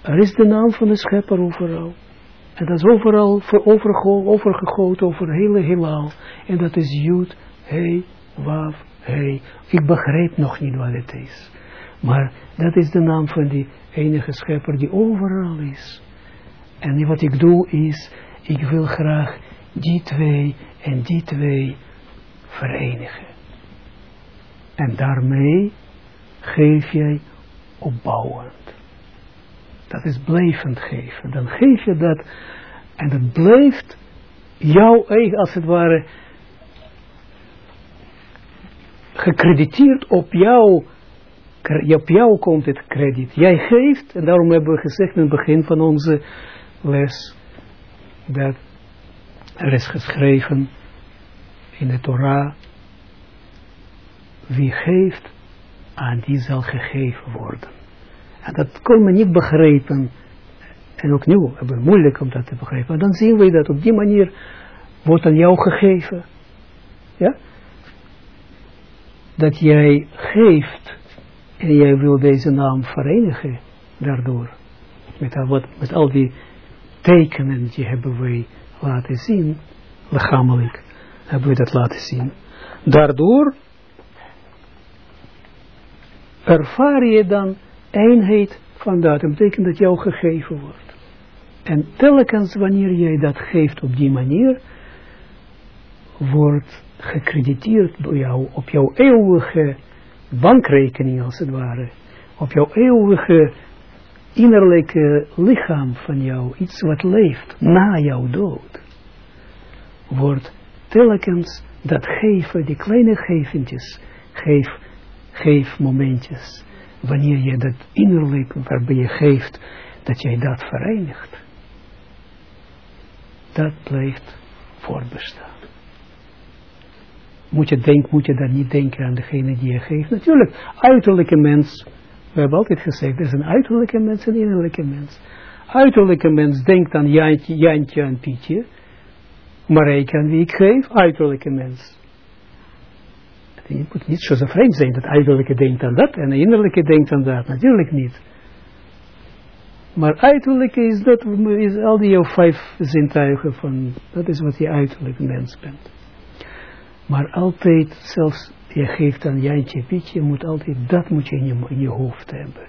er is de naam van de schepper overal. En dat is overal voor overgegoten over het hele heelal. En dat is Jood, He, Waf, He. Ik begrijp nog niet wat het is. Maar dat is de naam van die enige schepper die overal is. En wat ik doe is, ik wil graag die twee en die twee verenigen. En daarmee geef jij opbouwend. Dat is blijvend geven. Dan geef je dat en dat blijft jouw eigen, als het ware, gecrediteerd op jou. Op jou komt het krediet. Jij geeft, en daarom hebben we gezegd in het begin van onze les, dat er is geschreven in de Torah, wie geeft, aan die zal gegeven worden. En dat kon men niet begrijpen. En ook nu hebben we moeilijk om dat te begrijpen. Maar dan zien we dat op die manier wordt aan jou gegeven. Ja? Dat jij geeft en jij wil deze naam verenigen daardoor. Met wat, met al die tekenen die hebben wij laten zien, lichamelijk hebben we dat laten zien. Daardoor ervaar je dan eenheid van dat. Dat betekent dat jou gegeven wordt. En telkens wanneer jij dat geeft op die manier, wordt gecrediteerd door jou op jouw eeuwige bankrekening als het ware. Op jouw eeuwige innerlijke lichaam van jou, iets wat leeft na jouw dood, wordt telkens dat geven, die kleine geventjes, geef, geef momentjes, wanneer je dat innerlijk waarbij je geeft, dat jij dat verenigt, dat blijft voortbestaan. Moet je, denk, moet je dan niet denken aan degene die je geeft? Natuurlijk, uiterlijke mens, we hebben altijd gezegd, er is een uiterlijke mens en een innerlijke mens. Uiterlijke mens denkt aan Jantje, Jantje en Pietje, maar ik aan wie ik geef, uiterlijke mens. Je moet niet zo vreemd zijn dat uiterlijke denkt aan dat en innerlijke denkt aan dat. Natuurlijk niet. Maar uiterlijk is dat, is al die jouw vijf zintuigen van, dat is wat je uiterlijk mens bent. Maar altijd, zelfs je geeft aan Jantje Pietje, moet altijd, dat moet je in je, je hoofd hebben.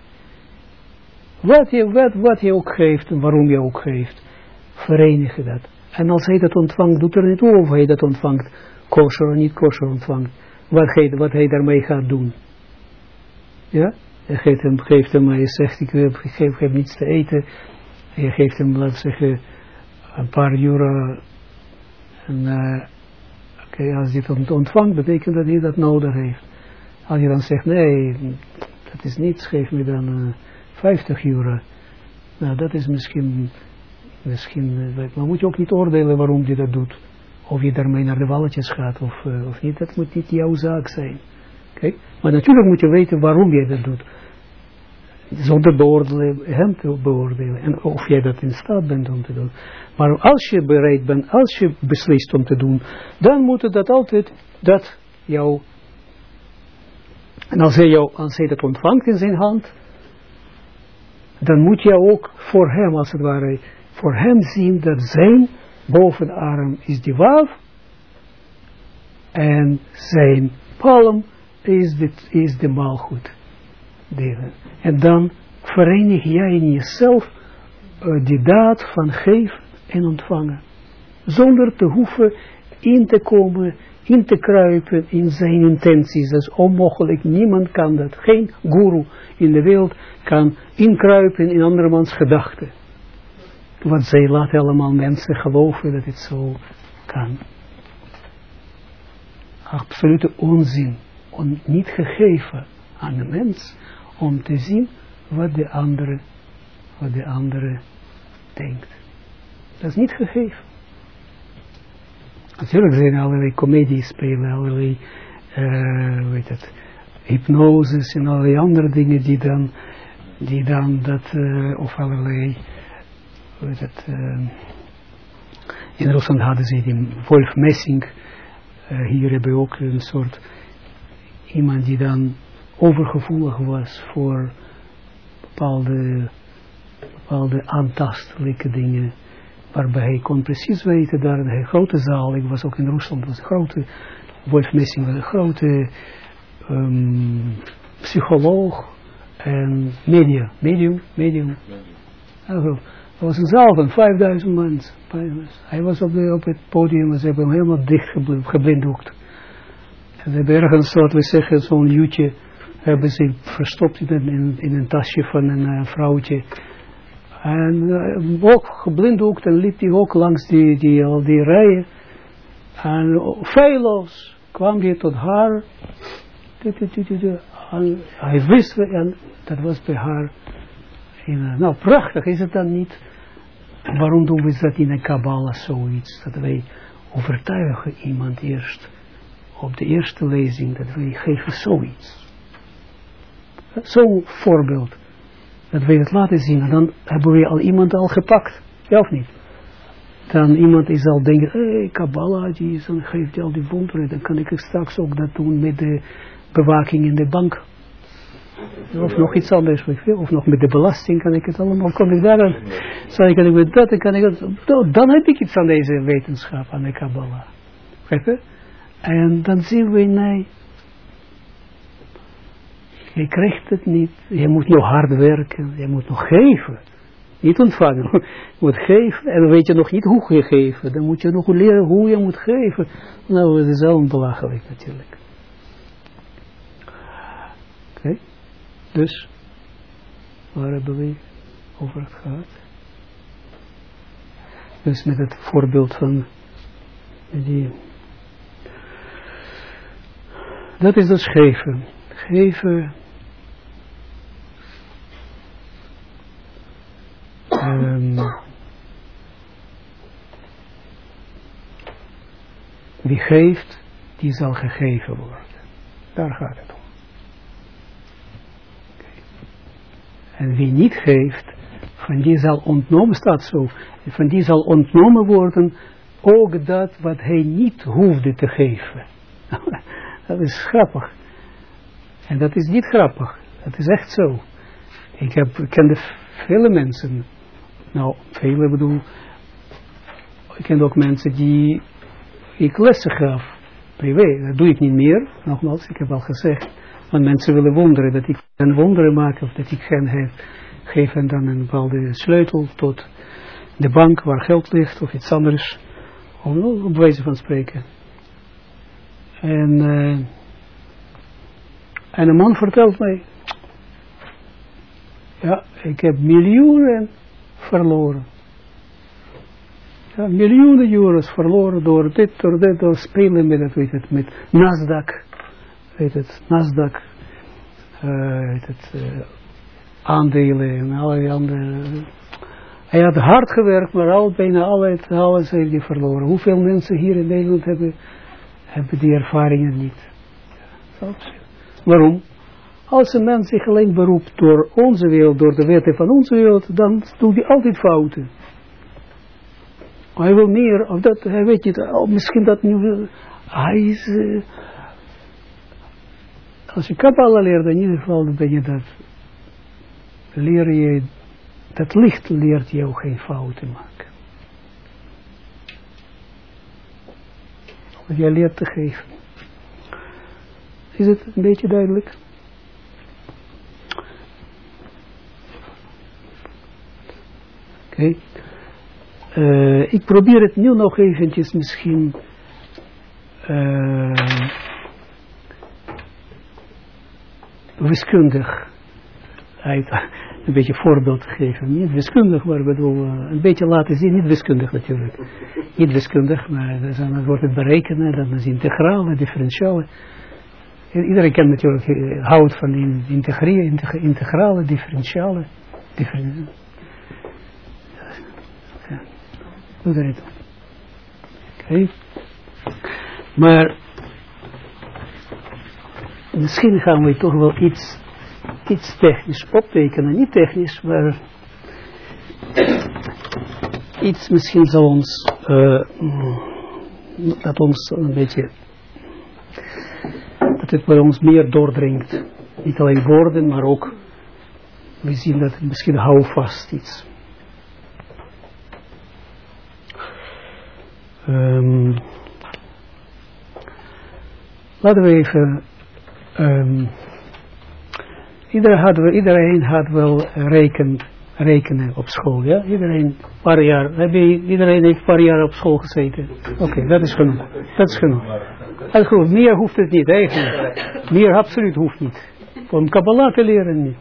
Wat je, wat, wat je ook geeft en waarom je ook geeft, verenig dat. En als hij dat ontvangt, doet er niet over of hij dat ontvangt, kosher of niet kosher ontvangt wat hij, wat hij daarmee gaat doen. Ja? Hij geeft hem, geeft hem, hij zegt, ik, heb, ik hem niets te eten. Je geeft hem, we zeggen, een paar euro. En uh, als hij het ontvangt, betekent dat hij dat nodig heeft. Als je dan zegt, nee, dat is niets, geef me dan uh, 50 euro. Nou, dat is misschien, misschien, uh, maar moet je ook niet oordelen waarom hij dat doet. Of je daarmee naar de walletjes gaat of, uh, of niet, dat moet niet jouw zaak zijn. Kijk, maar natuurlijk moet je weten waarom jij dat doet. Zonder beoordelen, hem te beoordelen. En of jij dat in staat bent om te doen. Maar als je bereid bent, als je beslist om te doen, dan moet dat altijd, dat jou, en als hij, jou, als hij dat ontvangt in zijn hand, dan moet je ook voor hem, als het ware, voor hem zien dat zijn bovenarm is die waf, en zijn palm is de, is de maalgoed. Delen. En dan verenig jij in jezelf uh, die daad van geven en ontvangen. Zonder te hoeven in te komen, in te kruipen in zijn intenties. Dat is onmogelijk. Niemand kan dat. Geen guru in de wereld kan inkruipen in andermans gedachten. Want zij laten allemaal mensen geloven dat het zo kan. Absolute onzin. On, niet gegeven aan de mens om te zien wat de andere, wat de andere denkt. Dat is niet gegeven. Natuurlijk zijn er allerlei comedies spelen, allerlei, uh, weet het, hypnoses en allerlei andere dingen die dan, die dan dat, uh, of allerlei, weet het, uh, in Rusland hadden ze die Wolf Messing, hier hebben we ook een soort, iemand die dan overgevoelig was voor bepaalde, bepaalde aantastelijke dingen, waarbij hij kon precies weten, daar in een grote zaal, ik was ook in Rusland, was een grote, Wolf Messing was een grote um, psycholoog en media, medium, medium. Er was een zaal van 5000 mensen. Hij was op, het podium en ze hebben hem helemaal dicht geblinddoekt. En ze hebben ergens, wat we zeggen, zo'n jutje hebben ze verstopt in een, in een tasje van een uh, vrouwtje. En uh, ook geblinddoekt en liep hij ook langs die, die, al die rijen. En feilloos kwam hij tot haar. En hij wist, en dat was bij haar. In, nou, prachtig is het dan niet. Waarom doen we dat in een Kabbalah zoiets? Dat wij overtuigen iemand eerst op de eerste lezing, dat wij geven zoiets zo'n voorbeeld. Dat we het laten zien. En dan hebben we al iemand al gepakt. Ja of niet? Dan iemand is al denken, hé, hey, Kabbalah, die is, dan geeft al die wonderen. Dan kan ik straks ook dat doen met de bewaking in de bank. Of nog iets anders, of nog met de belasting kan ik het allemaal, kom ik daar dan kan ik met dat, kan ik dat, dan heb ik iets aan deze wetenschap, aan de Kabbalah. En dan zien we, nee, je krijgt het niet. Je moet nog hard werken. Je moet nog geven. Niet ontvangen. Je moet geven. En dan weet je nog niet hoe je geeft. Dan moet je nog leren hoe je moet geven. Nou, dat is wel belachelijk natuurlijk. Oké. Dus, waar hebben we over het gehad? Dus met het voorbeeld van die... Dat is dus geven. Geven Um, wie geeft, die zal gegeven worden. Daar gaat het om. En wie niet geeft, van die zal ontnomen, staat zo, van die zal ontnomen worden ook dat wat hij niet hoefde te geven. dat is grappig. En dat is niet grappig. Dat is echt zo. Ik, heb, ik ken de vele mensen nou, vele bedoel, ik ken ook mensen die ik lessen gaf, privé, dat doe ik niet meer, nogmaals, ik heb al gezegd, want mensen willen wonderen, dat ik een wonderen maak, of dat ik hen heb, geef hen dan een bepaalde sleutel tot de bank waar geld ligt, of iets anders, om op wijze van spreken. En, uh, en een man vertelt mij, ja, ik heb miljoenen verloren. Ja, miljoenen euro's verloren door dit, door dit, door spelen met het, weet het, met Nasdaq, weet het, Nasdaq, uh, weet het, uh, aandelen en allerlei andere. Hij had hard gewerkt, maar al, bijna alles, alles heeft hij verloren. Hoeveel mensen hier in Nederland hebben, die ervaringen niet? Ja, Waarom? Als een mens zich alleen beroept door onze wereld, door de wetten van onze wereld, dan doet hij altijd fouten. Hij wil meer, of dat, hij weet niet, oh, misschien dat nu, hij is, uh, als je Kabbalah leert, in ieder geval ben je dat, leer je, dat licht leert jou geen fouten maken. Of jij leert te geven. Is het een beetje duidelijk? Oké. Uh, ik probeer het nu nog eventjes misschien uh, wiskundig een beetje voorbeeld te geven. Niet wiskundig, maar bedoel, uh, een beetje laten zien, niet wiskundig natuurlijk. niet wiskundig, maar dan wordt het berekenen, dan is integrale, differentiale. Iedereen kent natuurlijk, houdt van die integrale, integrale differentiale, er niet Oké. Maar misschien gaan we toch wel iets, iets technisch optekenen. Niet technisch, maar iets misschien zal ons, uh, dat ons een beetje, dat het bij ons meer doordringt. Niet alleen woorden, maar ook, we zien dat het misschien houvast iets. Um, laten we even. Um, iedereen, had, iedereen had wel reken, rekenen op school, ja? Iedereen, een paar jaar, iedereen heeft een paar jaar op school gezeten. Oké, dat is genoeg. Dat is genoeg. Dat genoeg. Meer hoeft het niet, eigenlijk. Meer absoluut hoeft niet. Om Kabbalah te leren niet.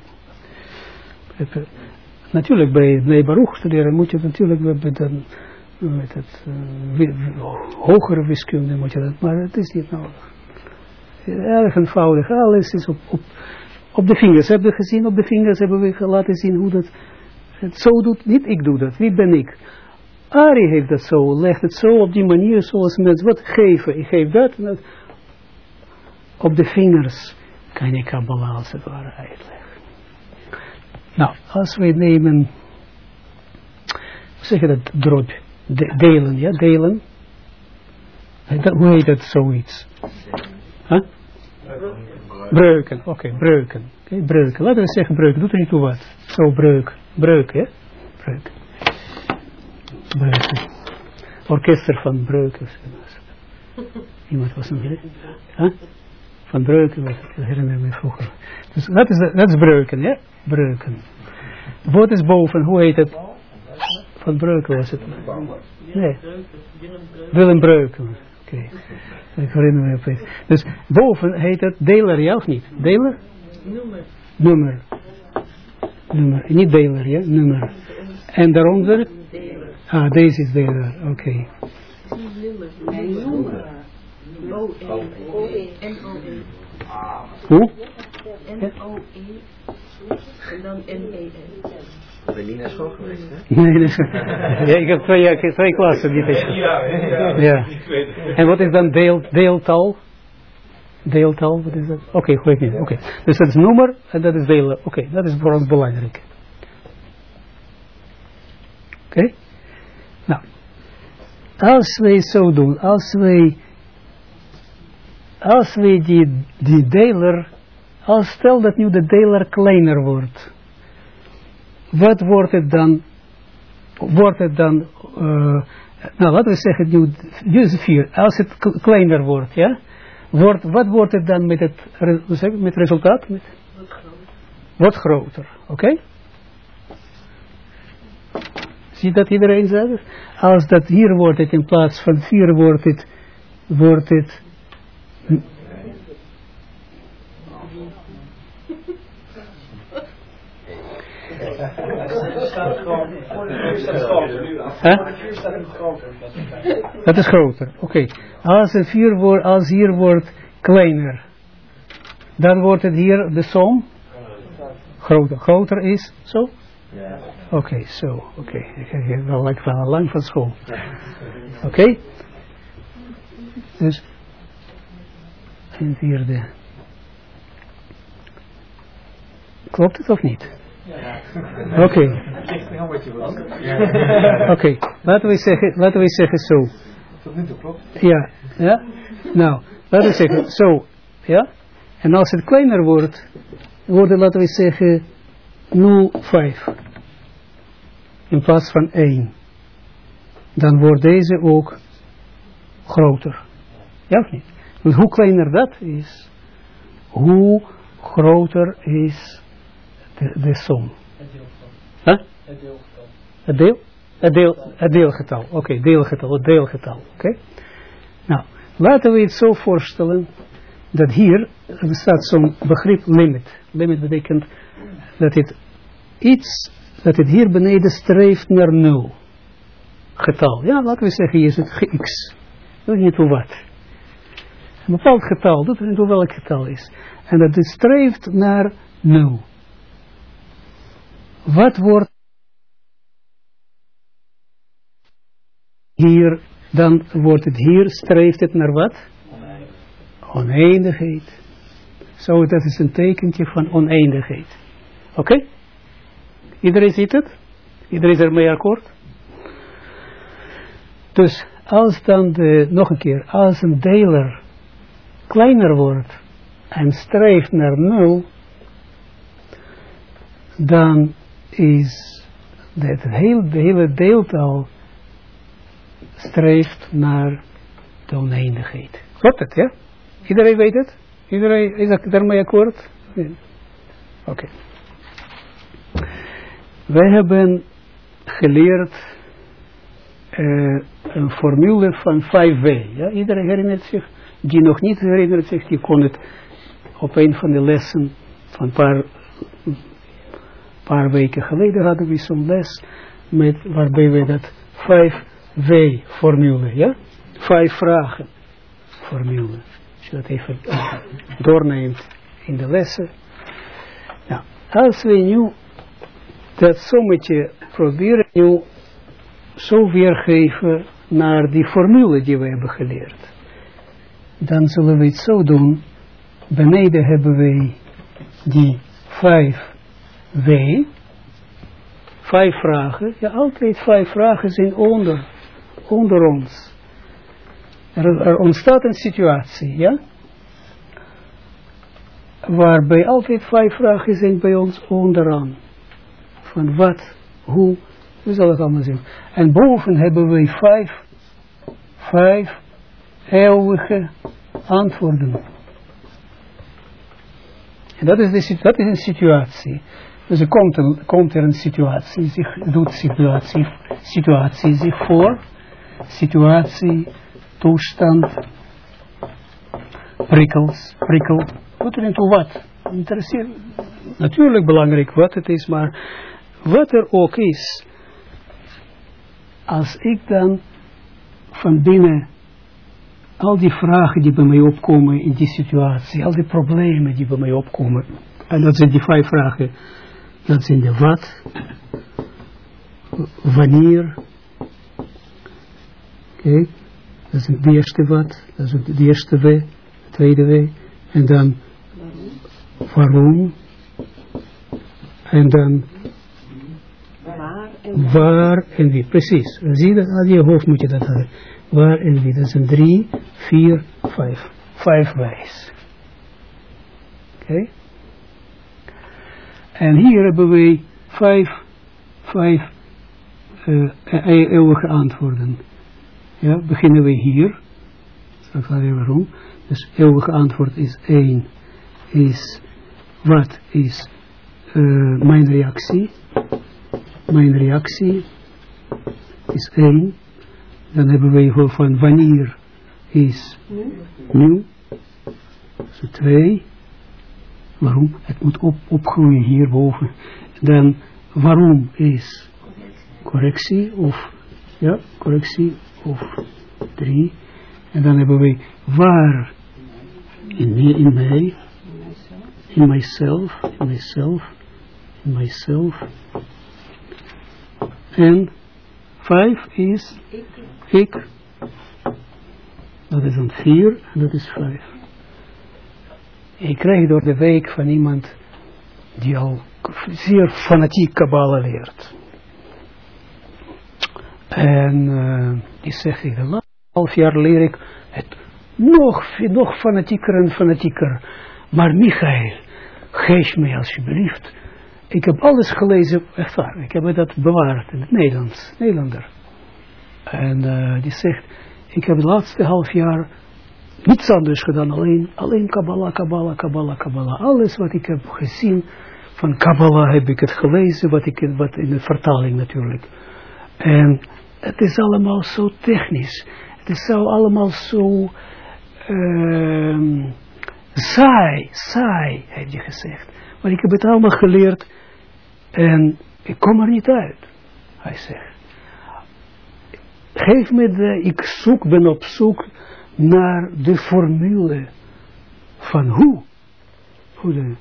Natuurlijk, bij, bij Baruch te leren moet je natuurlijk dan met het uh, hogere wiskunde moet je dat, maar het is niet nodig. Erg eenvoudig, alles is op, op, op de vingers. Hebben we gezien, op de vingers hebben we laten zien hoe dat het zo doet. Niet ik doe dat, wie ben ik? Ari heeft dat zo, legt het zo op die manier zoals mensen wat geven. Ik geef dat en. Op de vingers kan je Kabbalah als het uitleggen. Nou, als we nemen, zeg je dat, drop de, delen, ja, delen. Hoe heet dat zoiets? Huh? Breuken, oké, breuken. Okay, breuken, laten we zeggen breuken, doet er niet toe wat. Zo breuk, breuk, hè? Breuk. Breuken. Orkester van breuken. Iemand was een huh? Van breuken, dat herinner me vroeger. Dus dat is, dat is breuken, ja? Breuken. Wat is boven, hoe heet het? Van Breuken was het. Nee. Willem Breuken. Oké. Ik herinner me opeens. Dus boven heet het deler, ja of niet? Deler? Nummer. Nummer. Nummer. Niet deler, ja? Nummer. En daaronder? Ah, deze is deler. Oké. Okay. Hoe? N-O-E. En dan N-E-N. Berlin is school geweest, hè? Nee, nee. ja, ik heb twee, twee klassen. Die ja, ja, ja. En wat is dan deel, deeltal? Deeltal, wat is dat? Oké, okay, goed niet. Oké. Okay. Dus dat is nummer en dat is deel. Oké, okay, dat is voor ons belangrijk. Oké? Als wij zo doen, als wij, als wij die, die deler, als stel dat nu de deler kleiner wordt, wat wordt het dan, wordt het dan, uh, nou laten we zeggen, nu, dus vier, als het kleiner wordt, ja, wordt, wat wordt het dan met het, zeg, met resultaat? Met, wat groter. Oké? Okay? Ziet dat iedereen zegt? Als dat hier wordt het in plaats van vier wordt het, wordt het Dat is groter. Oké. Als, het vier wordt, als hier wordt kleiner, dan wordt het hier de som groter. Groter is zo? Oké, zo. Oké. Ik heb wel lang van school. Oké. Dus een vierde. Klopt het of niet? Oké. Oké, laten we zeggen, laten we zeggen zo. Ja, ja. Nou, laten we zeggen zo. Ja. En als het kleiner wordt, het, laten we zeggen, 0,5. In plaats van 1. Dan wordt deze ook groter. Ja of niet? Want hoe kleiner dat is, hoe groter is de, de som. Huh? Het deelgetal. Het deel? Het, deel, het deelgetal. Oké, okay, deelgetal, het deelgetal. Oké. Nou, laten we het zo voorstellen dat hier bestaat zo'n begrip limit. Limit betekent dat het iets, dat het hier beneden streeft naar nul. Getal. Ja, laten we zeggen, hier is het x. Ik weet niet hoe wat. Een bepaald getal, doet er niet hoe welk getal is. En dat het streeft naar nul. Wat wordt hier, dan wordt het hier, streeft het naar wat? Oneindigheid. Zo, dat is een tekentje van oneindigheid. Oké? Iedereen ziet het? Iedereen is ermee akkoord? Dus als dan de, nog een keer, als een deler kleiner wordt en streeft naar nul, dan is het hele, de hele deeltal streeft naar de oneindigheid. Klopt het, ja? Iedereen weet het? Iedereen is daarmee akkoord? Oké. Wij hebben geleerd uh, een formule van 5W. Ja? Iedereen herinnert zich, die nog niet herinnert zich, die kon het op een van de lessen van een paar paar weken geleden hadden we zo'n les met, waarbij we dat 5W formule, ja? Vijf vragen formule. Als je dat even doorneemt in de lessen. Nou, als we nu dat sommetje proberen nu zo weergeven naar die formule die we hebben geleerd. Dan zullen we het zo doen. Beneden hebben wij die vijf wij, vijf vragen, ja altijd vijf vragen zijn onder, onder ons. Er, er ontstaat een situatie, ja, waarbij altijd vijf vragen zijn bij ons onderaan. Van wat, hoe, we zullen het allemaal zien. En boven hebben wij vijf, vijf eeuwige antwoorden. En dat is, de, dat is een situatie. Dus er komt, een, komt er een situatie, zich, doet situatie, situatie zich voor, situatie, toestand, prikkels, prikkel, doet er toe wat. Interesseert, natuurlijk belangrijk wat het is, maar wat er ook is, als ik dan van binnen al die vragen die bij mij opkomen in die situatie, al die problemen die bij mij opkomen, en dat zijn die vijf vragen, dat zijn de wat, wanneer, oké, dat is het eerste wat, dat is het eerste we, tweede we, en dan waarom, en dan waar en wie, precies, zie dat, aan je hoofd moet je dat hebben, waar en wie, dat zijn drie, vier, vijf, vijf wijs, oké, en hier hebben we vijf, vijf uh, eeuwige antwoorden. Ja, beginnen we hier. Straks even waarom. Dus eeuwige antwoord is één. Is, wat is uh, mijn reactie? Mijn reactie is één. Dan hebben we van wanneer is nu. Dus twee. Waarom? Het moet op, opgroeien hierboven. Dan waarom is correctie of, ja, correctie of drie. En dan hebben we waar in, in mij, in myself, in myself, in myself. En vijf is ik. Dat is dan vier en dat is vijf. Ik krijg door de week van iemand die al zeer fanatiek Kabbalah leert. En uh, die zegt, ik een half jaar leer ik het nog, nog fanatieker en fanatieker. Maar Michael, geef mij alsjeblieft. Ik heb alles gelezen, echt waar, ik heb dat bewaard in het Nederlands, Nederlander. En uh, die zegt, ik heb het laatste half jaar niets anders gedaan, alleen, alleen Kabbalah, Kabbalah, Kabbalah, Kabbalah. Alles wat ik heb gezien van Kabbalah heb ik het gelezen, wat, ik, wat in de vertaling natuurlijk. En het is allemaal zo technisch. Het is zo allemaal zo uh, saai, saai, heeft hij gezegd. Maar ik heb het allemaal geleerd en ik kom er niet uit, hij zegt. Geef me de, ik zoek, ben op zoek naar de formule van hoe, hoe de,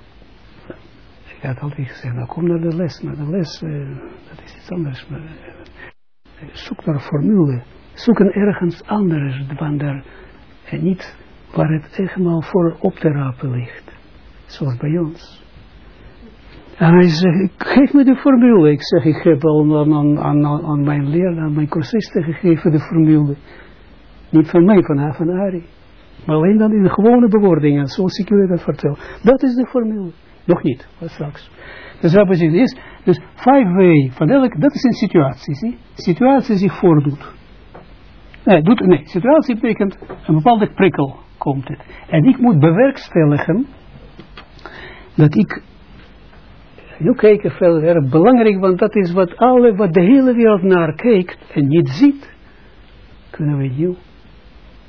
ik had altijd gezegd, nou kom naar de les, maar de les, uh, dat is iets anders, maar uh, zoek naar formule, zoek een ergens anders, dan daar, en niet waar het helemaal voor op te rapen ligt, zoals bij ons. En hij zegt, geef me de formule. Ik zeg, ik heb al aan, aan, aan mijn leer, aan mijn cursisten gegeven de formule. Niet van mij, van, van Ari. Maar alleen dan in de gewone bewoordingen, zoals ik jullie dat vertel. Dat is de formule. Nog niet, maar straks. Dus wat betekent is, dus 5W van elk, dat is een situatie, zie? Situatie zich voordoet. Nee, doet, nee, situatie betekent een bepaalde prikkel komt het. En ik moet bewerkstelligen dat ik nu kijken veel erg belangrijk, want dat is wat, alle, wat de hele wereld naar kijkt en niet ziet, kunnen we nu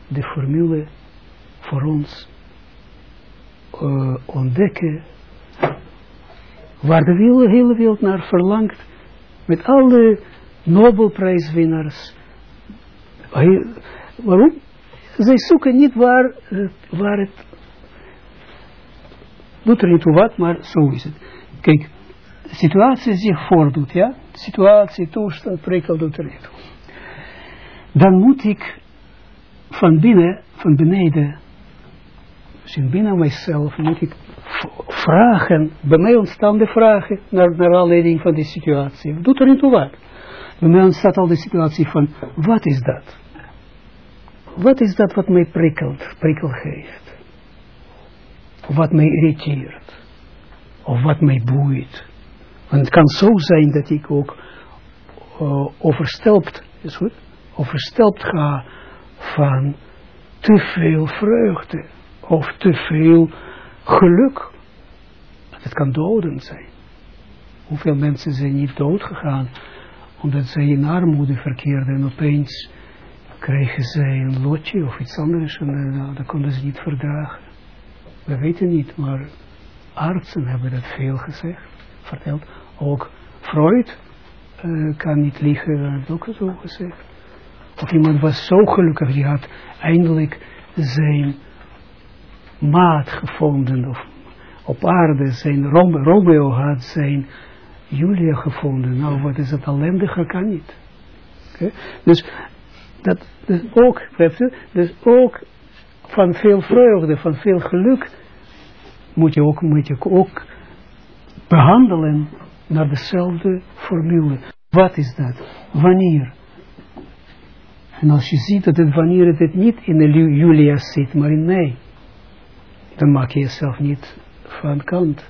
de formule voor ons uh, ontdekken, waar de hele, wereld naar verlangt, met alle Nobelprijswinnaars. Waarom? Zij zoeken niet waar, waar het, doet er niet toe wat, maar zo is het. Kijk, situatie zich voordoet, ja, situatie, toestand, prikkel doet er. Dan moet ik van binnen, van beneden, dus in binnen mijzelf, moet ik vragen, bij mij ontstaan de vragen naar, naar aanleiding van die situatie. Doet er niet toe wat. Bij mij ontstaat al de situatie van, wat is dat? Wat is dat wat mij prikkelt, prikkel geeft? Wat mij irriteert? Of wat mij boeit? Want het kan zo zijn dat ik ook uh, overstelpt, is goed, overstelpt ga van te veel vreugde of te veel geluk. Het kan dodend zijn. Hoeveel mensen zijn niet doodgegaan omdat zij in armoede verkeerden en opeens kregen zij een lotje of iets anders en uh, nou, dat konden ze niet verdragen. We weten niet, maar artsen hebben dat veel gezegd verteld. Ook Freud uh, kan niet liegen, dat heeft ook zo gezegd. Of iemand was zo gelukkig, die had eindelijk zijn maat gevonden. Of op aarde zijn Romeo had zijn Julia gevonden. Nou, wat is het ellendiger, kan niet. Okay? Dus, dat, dus ook, dus ook van veel vreugde, van veel geluk, moet je ook, moet je ook behandelen naar dezelfde formule. Wat is dat? Wanneer? En als je ziet dat het wanneer het niet in de Julia zit, maar in mij, dan maak je jezelf niet van kant.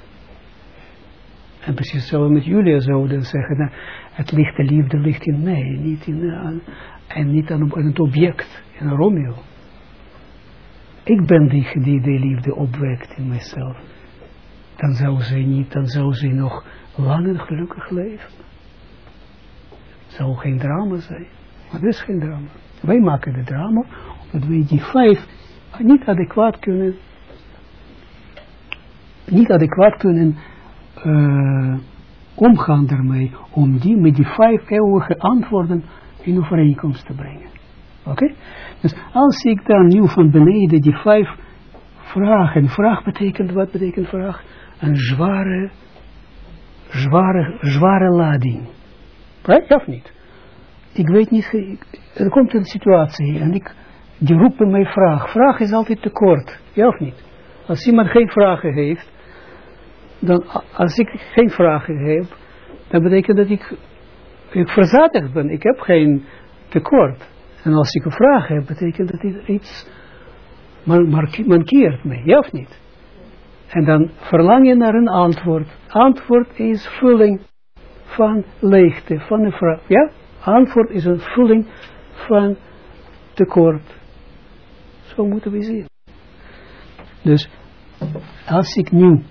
En precies zo met Julia zouden zeggen, nou, het ligt, de liefde ligt in mij, niet in, uh, en niet aan, aan, het object, in Romeo. Ik ben die die de liefde opwekt in mijzelf dan zou ze niet, dan zou ze nog lang en gelukkig leven. Het zou geen drama zijn. Maar het is geen drama. Wij maken de drama, omdat wij die vijf niet adequaat kunnen, niet adequaat kunnen uh, omgaan daarmee, om die met die vijf eeuwige antwoorden in overeenkomst te brengen. Oké? Dus als ik dan nu van beneden die vijf vragen, vraag betekent, wat betekent vraag? Een zware, zware, zware lading. Ja of niet? Ik weet niet, er komt een situatie en ik, die roept mij vraag. Vraag is altijd te kort, ja of niet? Als iemand geen vragen heeft, dan, als ik geen vragen heb, dan betekent dat ik, ik verzadigd ben. Ik heb geen tekort. En als ik een vraag heb, betekent dat iets mankeert mij, ja of niet? En dan verlang je naar een antwoord. Antwoord is vulling van leegte, van een vraag. Ja? Antwoord is een vulling van tekort. Zo moeten we zien. Dus als ik nu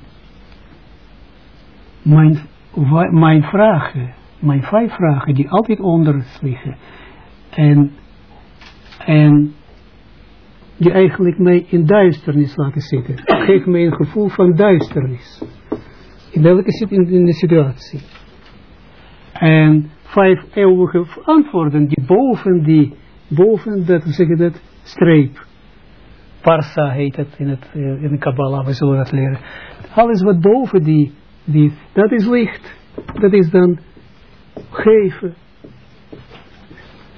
mijn, mijn vragen, mijn vijf vragen die altijd onder liggen en, en die eigenlijk mij in duisternis laten zitten. Geef mij een gevoel van duisternis. In welke in, situatie. En vijf eeuwige antwoorden die boven die, boven dat, zeg dat, streep. Parsa heet het in, het, eh, in de Kabbalah, we zullen dat leren. Alles wat boven die, die, dat is licht. Dat is dan geven.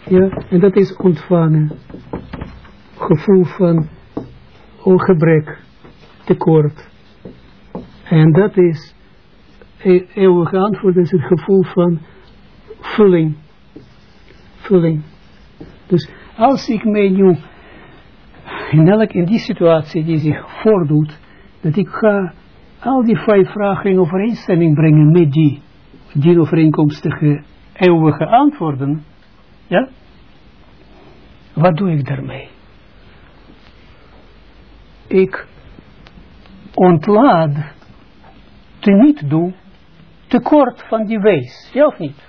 Ja, en dat is ontvangen. Gevoel van ongebrek, tekort. En dat is, e-, eeuwige antwoord is het gevoel van vulling. Vulling. Dus als ik mij nu in, elk, in die situatie die zich voordoet, dat ik ga al die vijf vragen in overeenstemming brengen met die, die overeenkomstige eeuwige antwoorden, ja, wat doe ik daarmee? Ik ontlaad te niet doen tekort van die wees, ja of niet?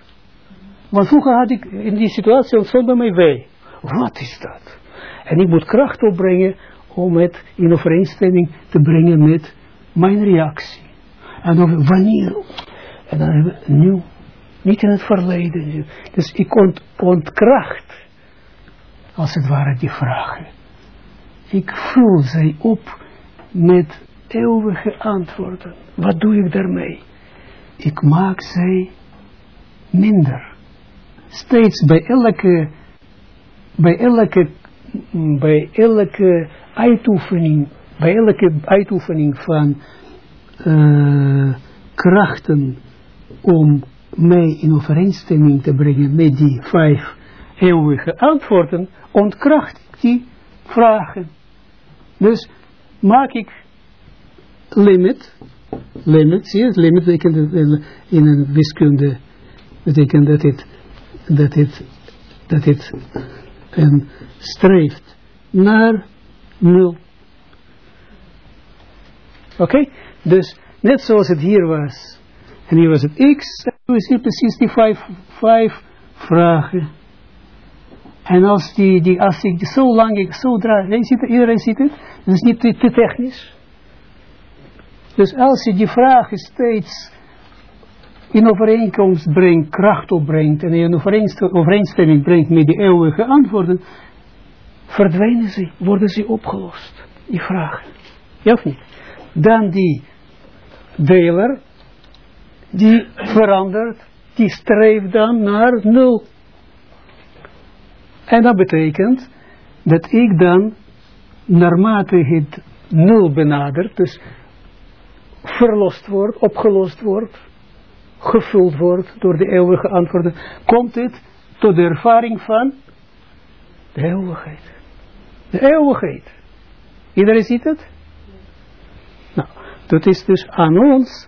Want vroeger had ik in die situatie ontstond bij mij wee. Wat is dat? En ik moet kracht opbrengen om het in overeenstemming te brengen met mijn reactie. En dan wanneer, en dan hebben we nu, niet in het verleden. Dus ik ont, ontkracht, als het ware, die vragen. Ik vul zij op met eeuwige antwoorden. Wat doe ik daarmee? Ik maak zij minder. Steeds bij elke, bij elke bij elke uitoefening, bij elke uitoefening van uh, krachten om mij in overeenstemming te brengen met die vijf eeuwige antwoorden, ontkracht ik die vragen. Dus maak ik limit, limit, zie je, limit betekent in een wiskunde, betekent dat het, dat het, dat het en streeft naar nul. Oké? Dus net zoals het hier was. En hier was het x. En is hier precies die vijf, vragen. En als, die, die, als ik zo lang, ik zo draai, iedereen ziet het, dat is niet te, te technisch. Dus als je die vragen steeds in overeenkomst brengt, kracht opbrengt en in overeenstemming brengt met die eeuwige antwoorden, verdwijnen ze, worden ze opgelost. Die vragen. Ja of niet? Dan die deler, die verandert, die streeft dan naar nul. En dat betekent dat ik dan, naarmate het nul benadert, dus verlost wordt, opgelost wordt, gevuld wordt door de eeuwige antwoorden, komt het tot de ervaring van de eeuwigheid. De eeuwigheid. Iedereen ziet het? Nou, dat is dus aan ons,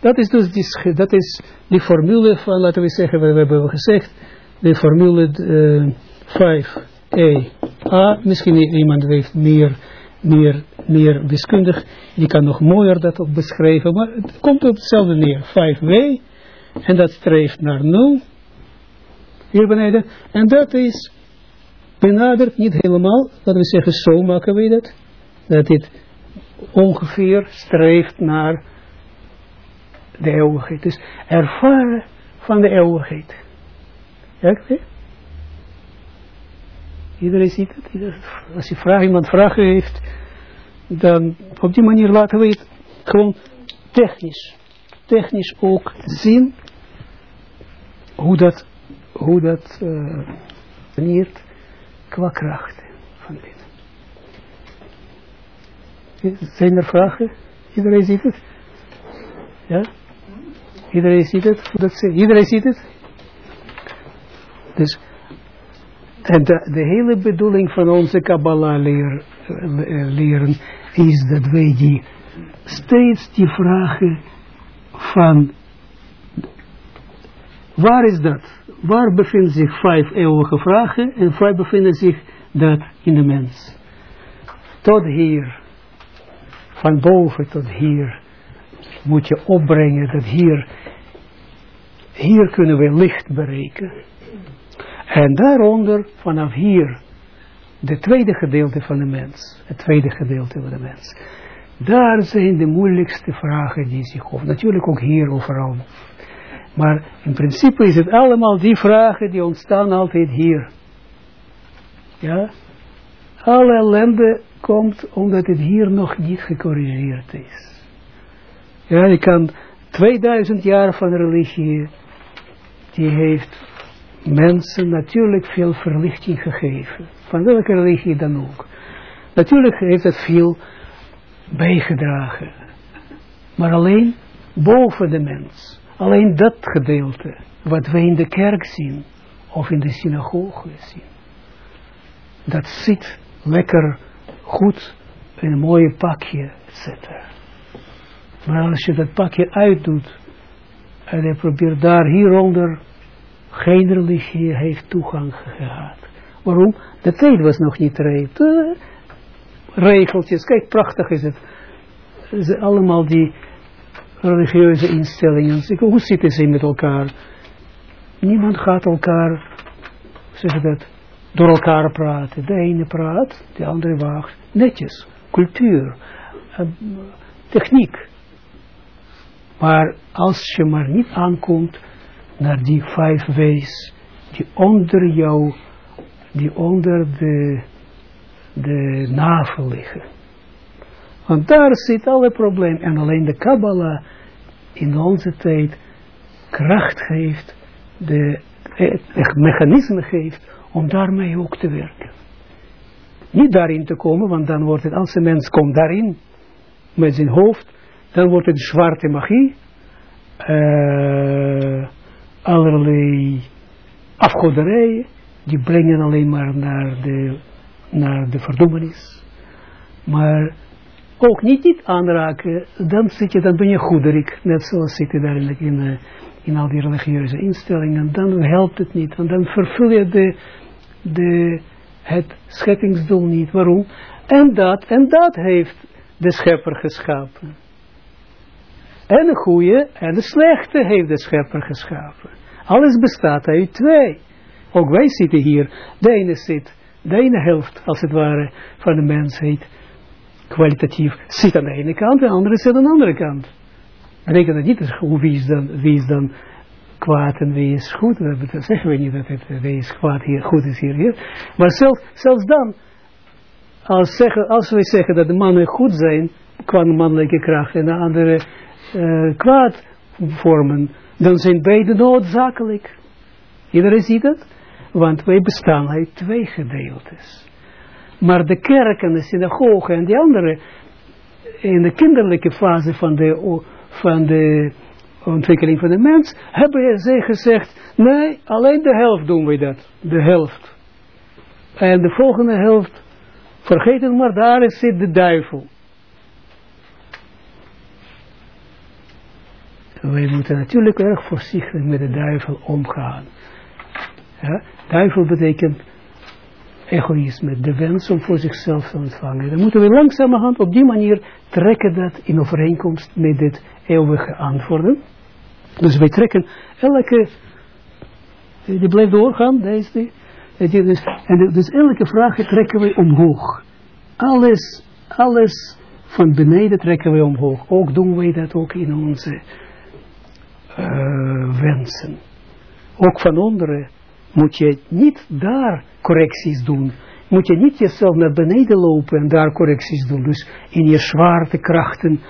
dat is dus die, dat is die formule van, laten we zeggen, we hebben gezegd, de formule uh, 5e A, misschien iemand heeft meer, meer, meer wiskundig, die kan nog mooier dat op beschrijven, maar het komt op hetzelfde neer, 5W, en dat streeft naar 0. Hier beneden. En dat is benaderd, niet helemaal, laten we zeggen, zo maken we dat. Dat dit ongeveer streeft naar de eeuwigheid. Dus ervaren van de eeuwigheid. Ja, Iedereen ziet het. Als je vraag, iemand vragen heeft, dan op die manier laten we het gewoon technisch, technisch ook zien hoe dat, hoe dat uh, qua krachten van dit. Zijn er vragen? Iedereen ziet het? Ja? Iedereen ziet het? Iedereen ziet het? Dus, en de, hele bedoeling van onze Kabbalah leer, eh, leren is dat wij die steeds die vragen van waar is dat? Waar bevinden zich vijf eeuwige vragen en waar bevinden zich dat in de mens? Tot hier, van boven tot hier, moet je opbrengen dat hier, hier kunnen we licht bereiken. En daaronder, vanaf hier, de tweede gedeelte van de mens, het tweede gedeelte van de mens. Daar zijn de moeilijkste vragen die zich of Natuurlijk ook hier overal. Maar in principe is het allemaal die vragen die ontstaan altijd hier. Ja? Alle ellende komt omdat het hier nog niet gecorrigeerd is. Ja, je kan 2000 jaar van religie, die heeft mensen natuurlijk veel verlichting gegeven. Van welke religie dan ook. Natuurlijk heeft het veel bijgedragen. Maar alleen boven de mens. Alleen dat gedeelte wat wij in de kerk zien. Of in de synagoge zien. Dat zit lekker goed in een mooie pakje, etc. Maar als je dat pakje uitdoet. En je probeert daar hieronder. Geen religie heeft toegang gehad. Waarom? De tijd was nog niet rijp regeltjes. Kijk, prachtig is het. Ze, allemaal die religieuze instellingen. Hoe zitten ze met elkaar? Niemand gaat elkaar, zeg dat, door elkaar praten. De ene praat, de andere wacht. Netjes, cultuur, uh, techniek. Maar als je maar niet aankomt naar die vijf wees, die onder jou, die onder de de navel liggen. Want daar zit alle probleem. En alleen de Kabbalah in onze tijd kracht geeft, de, het mechanisme geeft om daarmee ook te werken. Niet daarin te komen, want dan wordt het, als een mens komt daarin, met zijn hoofd, dan wordt het zwarte magie, uh, allerlei afgoderijen, die brengen alleen maar naar de naar de verdoemenis. Maar ook niet niet aanraken, dan, zit je, dan ben je goederik, net zoals zit je daar in, in, eh, in al die religieuze instellingen, dan helpt het niet, want dan vervul je de, de, het scheppingsdoel niet. Waarom? En dat, en dat heeft de schepper geschapen. En de goede en de slechte heeft de schepper geschapen. Alles bestaat uit twee. Ook wij zitten hier. De ene zit de ene helft, als het ware, van de mensheid, kwalitatief, zit aan de ene kant, de andere zit aan de andere kant. Betekent dat niet, wie is dan, wie is dan kwaad en wie is goed, dat zeggen we niet dat het, wie is kwaad hier, goed is hier, hier. Maar zelf, zelfs dan, als, zeggen, als wij zeggen dat de mannen goed zijn, qua mannelijke kracht, en de andere uh, kwaad vormen, dan zijn beide noodzakelijk. Iedereen ziet dat? Want wij bestaan uit twee gedeeltes. Maar de kerk en de synagoge en die andere, in de kinderlijke fase van de, van de ontwikkeling van de mens, hebben zij gezegd, nee, alleen de helft doen we dat. De helft. En de volgende helft, vergeet het maar, daar zit de duivel. Wij moeten natuurlijk erg voorzichtig met de duivel omgaan. Ja? Duivel betekent egoïsme, de wens om voor zichzelf te ontvangen. Dan moeten we langzamerhand op die manier trekken dat in overeenkomst met dit eeuwige antwoorden. Dus wij trekken elke, die blijft doorgaan, deze, dus, en dus elke vraag trekken we omhoog. Alles, alles van beneden trekken we omhoog. Ook doen wij dat ook in onze uh, wensen. Ook van onderen moet je niet daar correcties doen. Moet je niet jezelf naar beneden lopen en daar correcties doen. Dus in je zwaartekrachten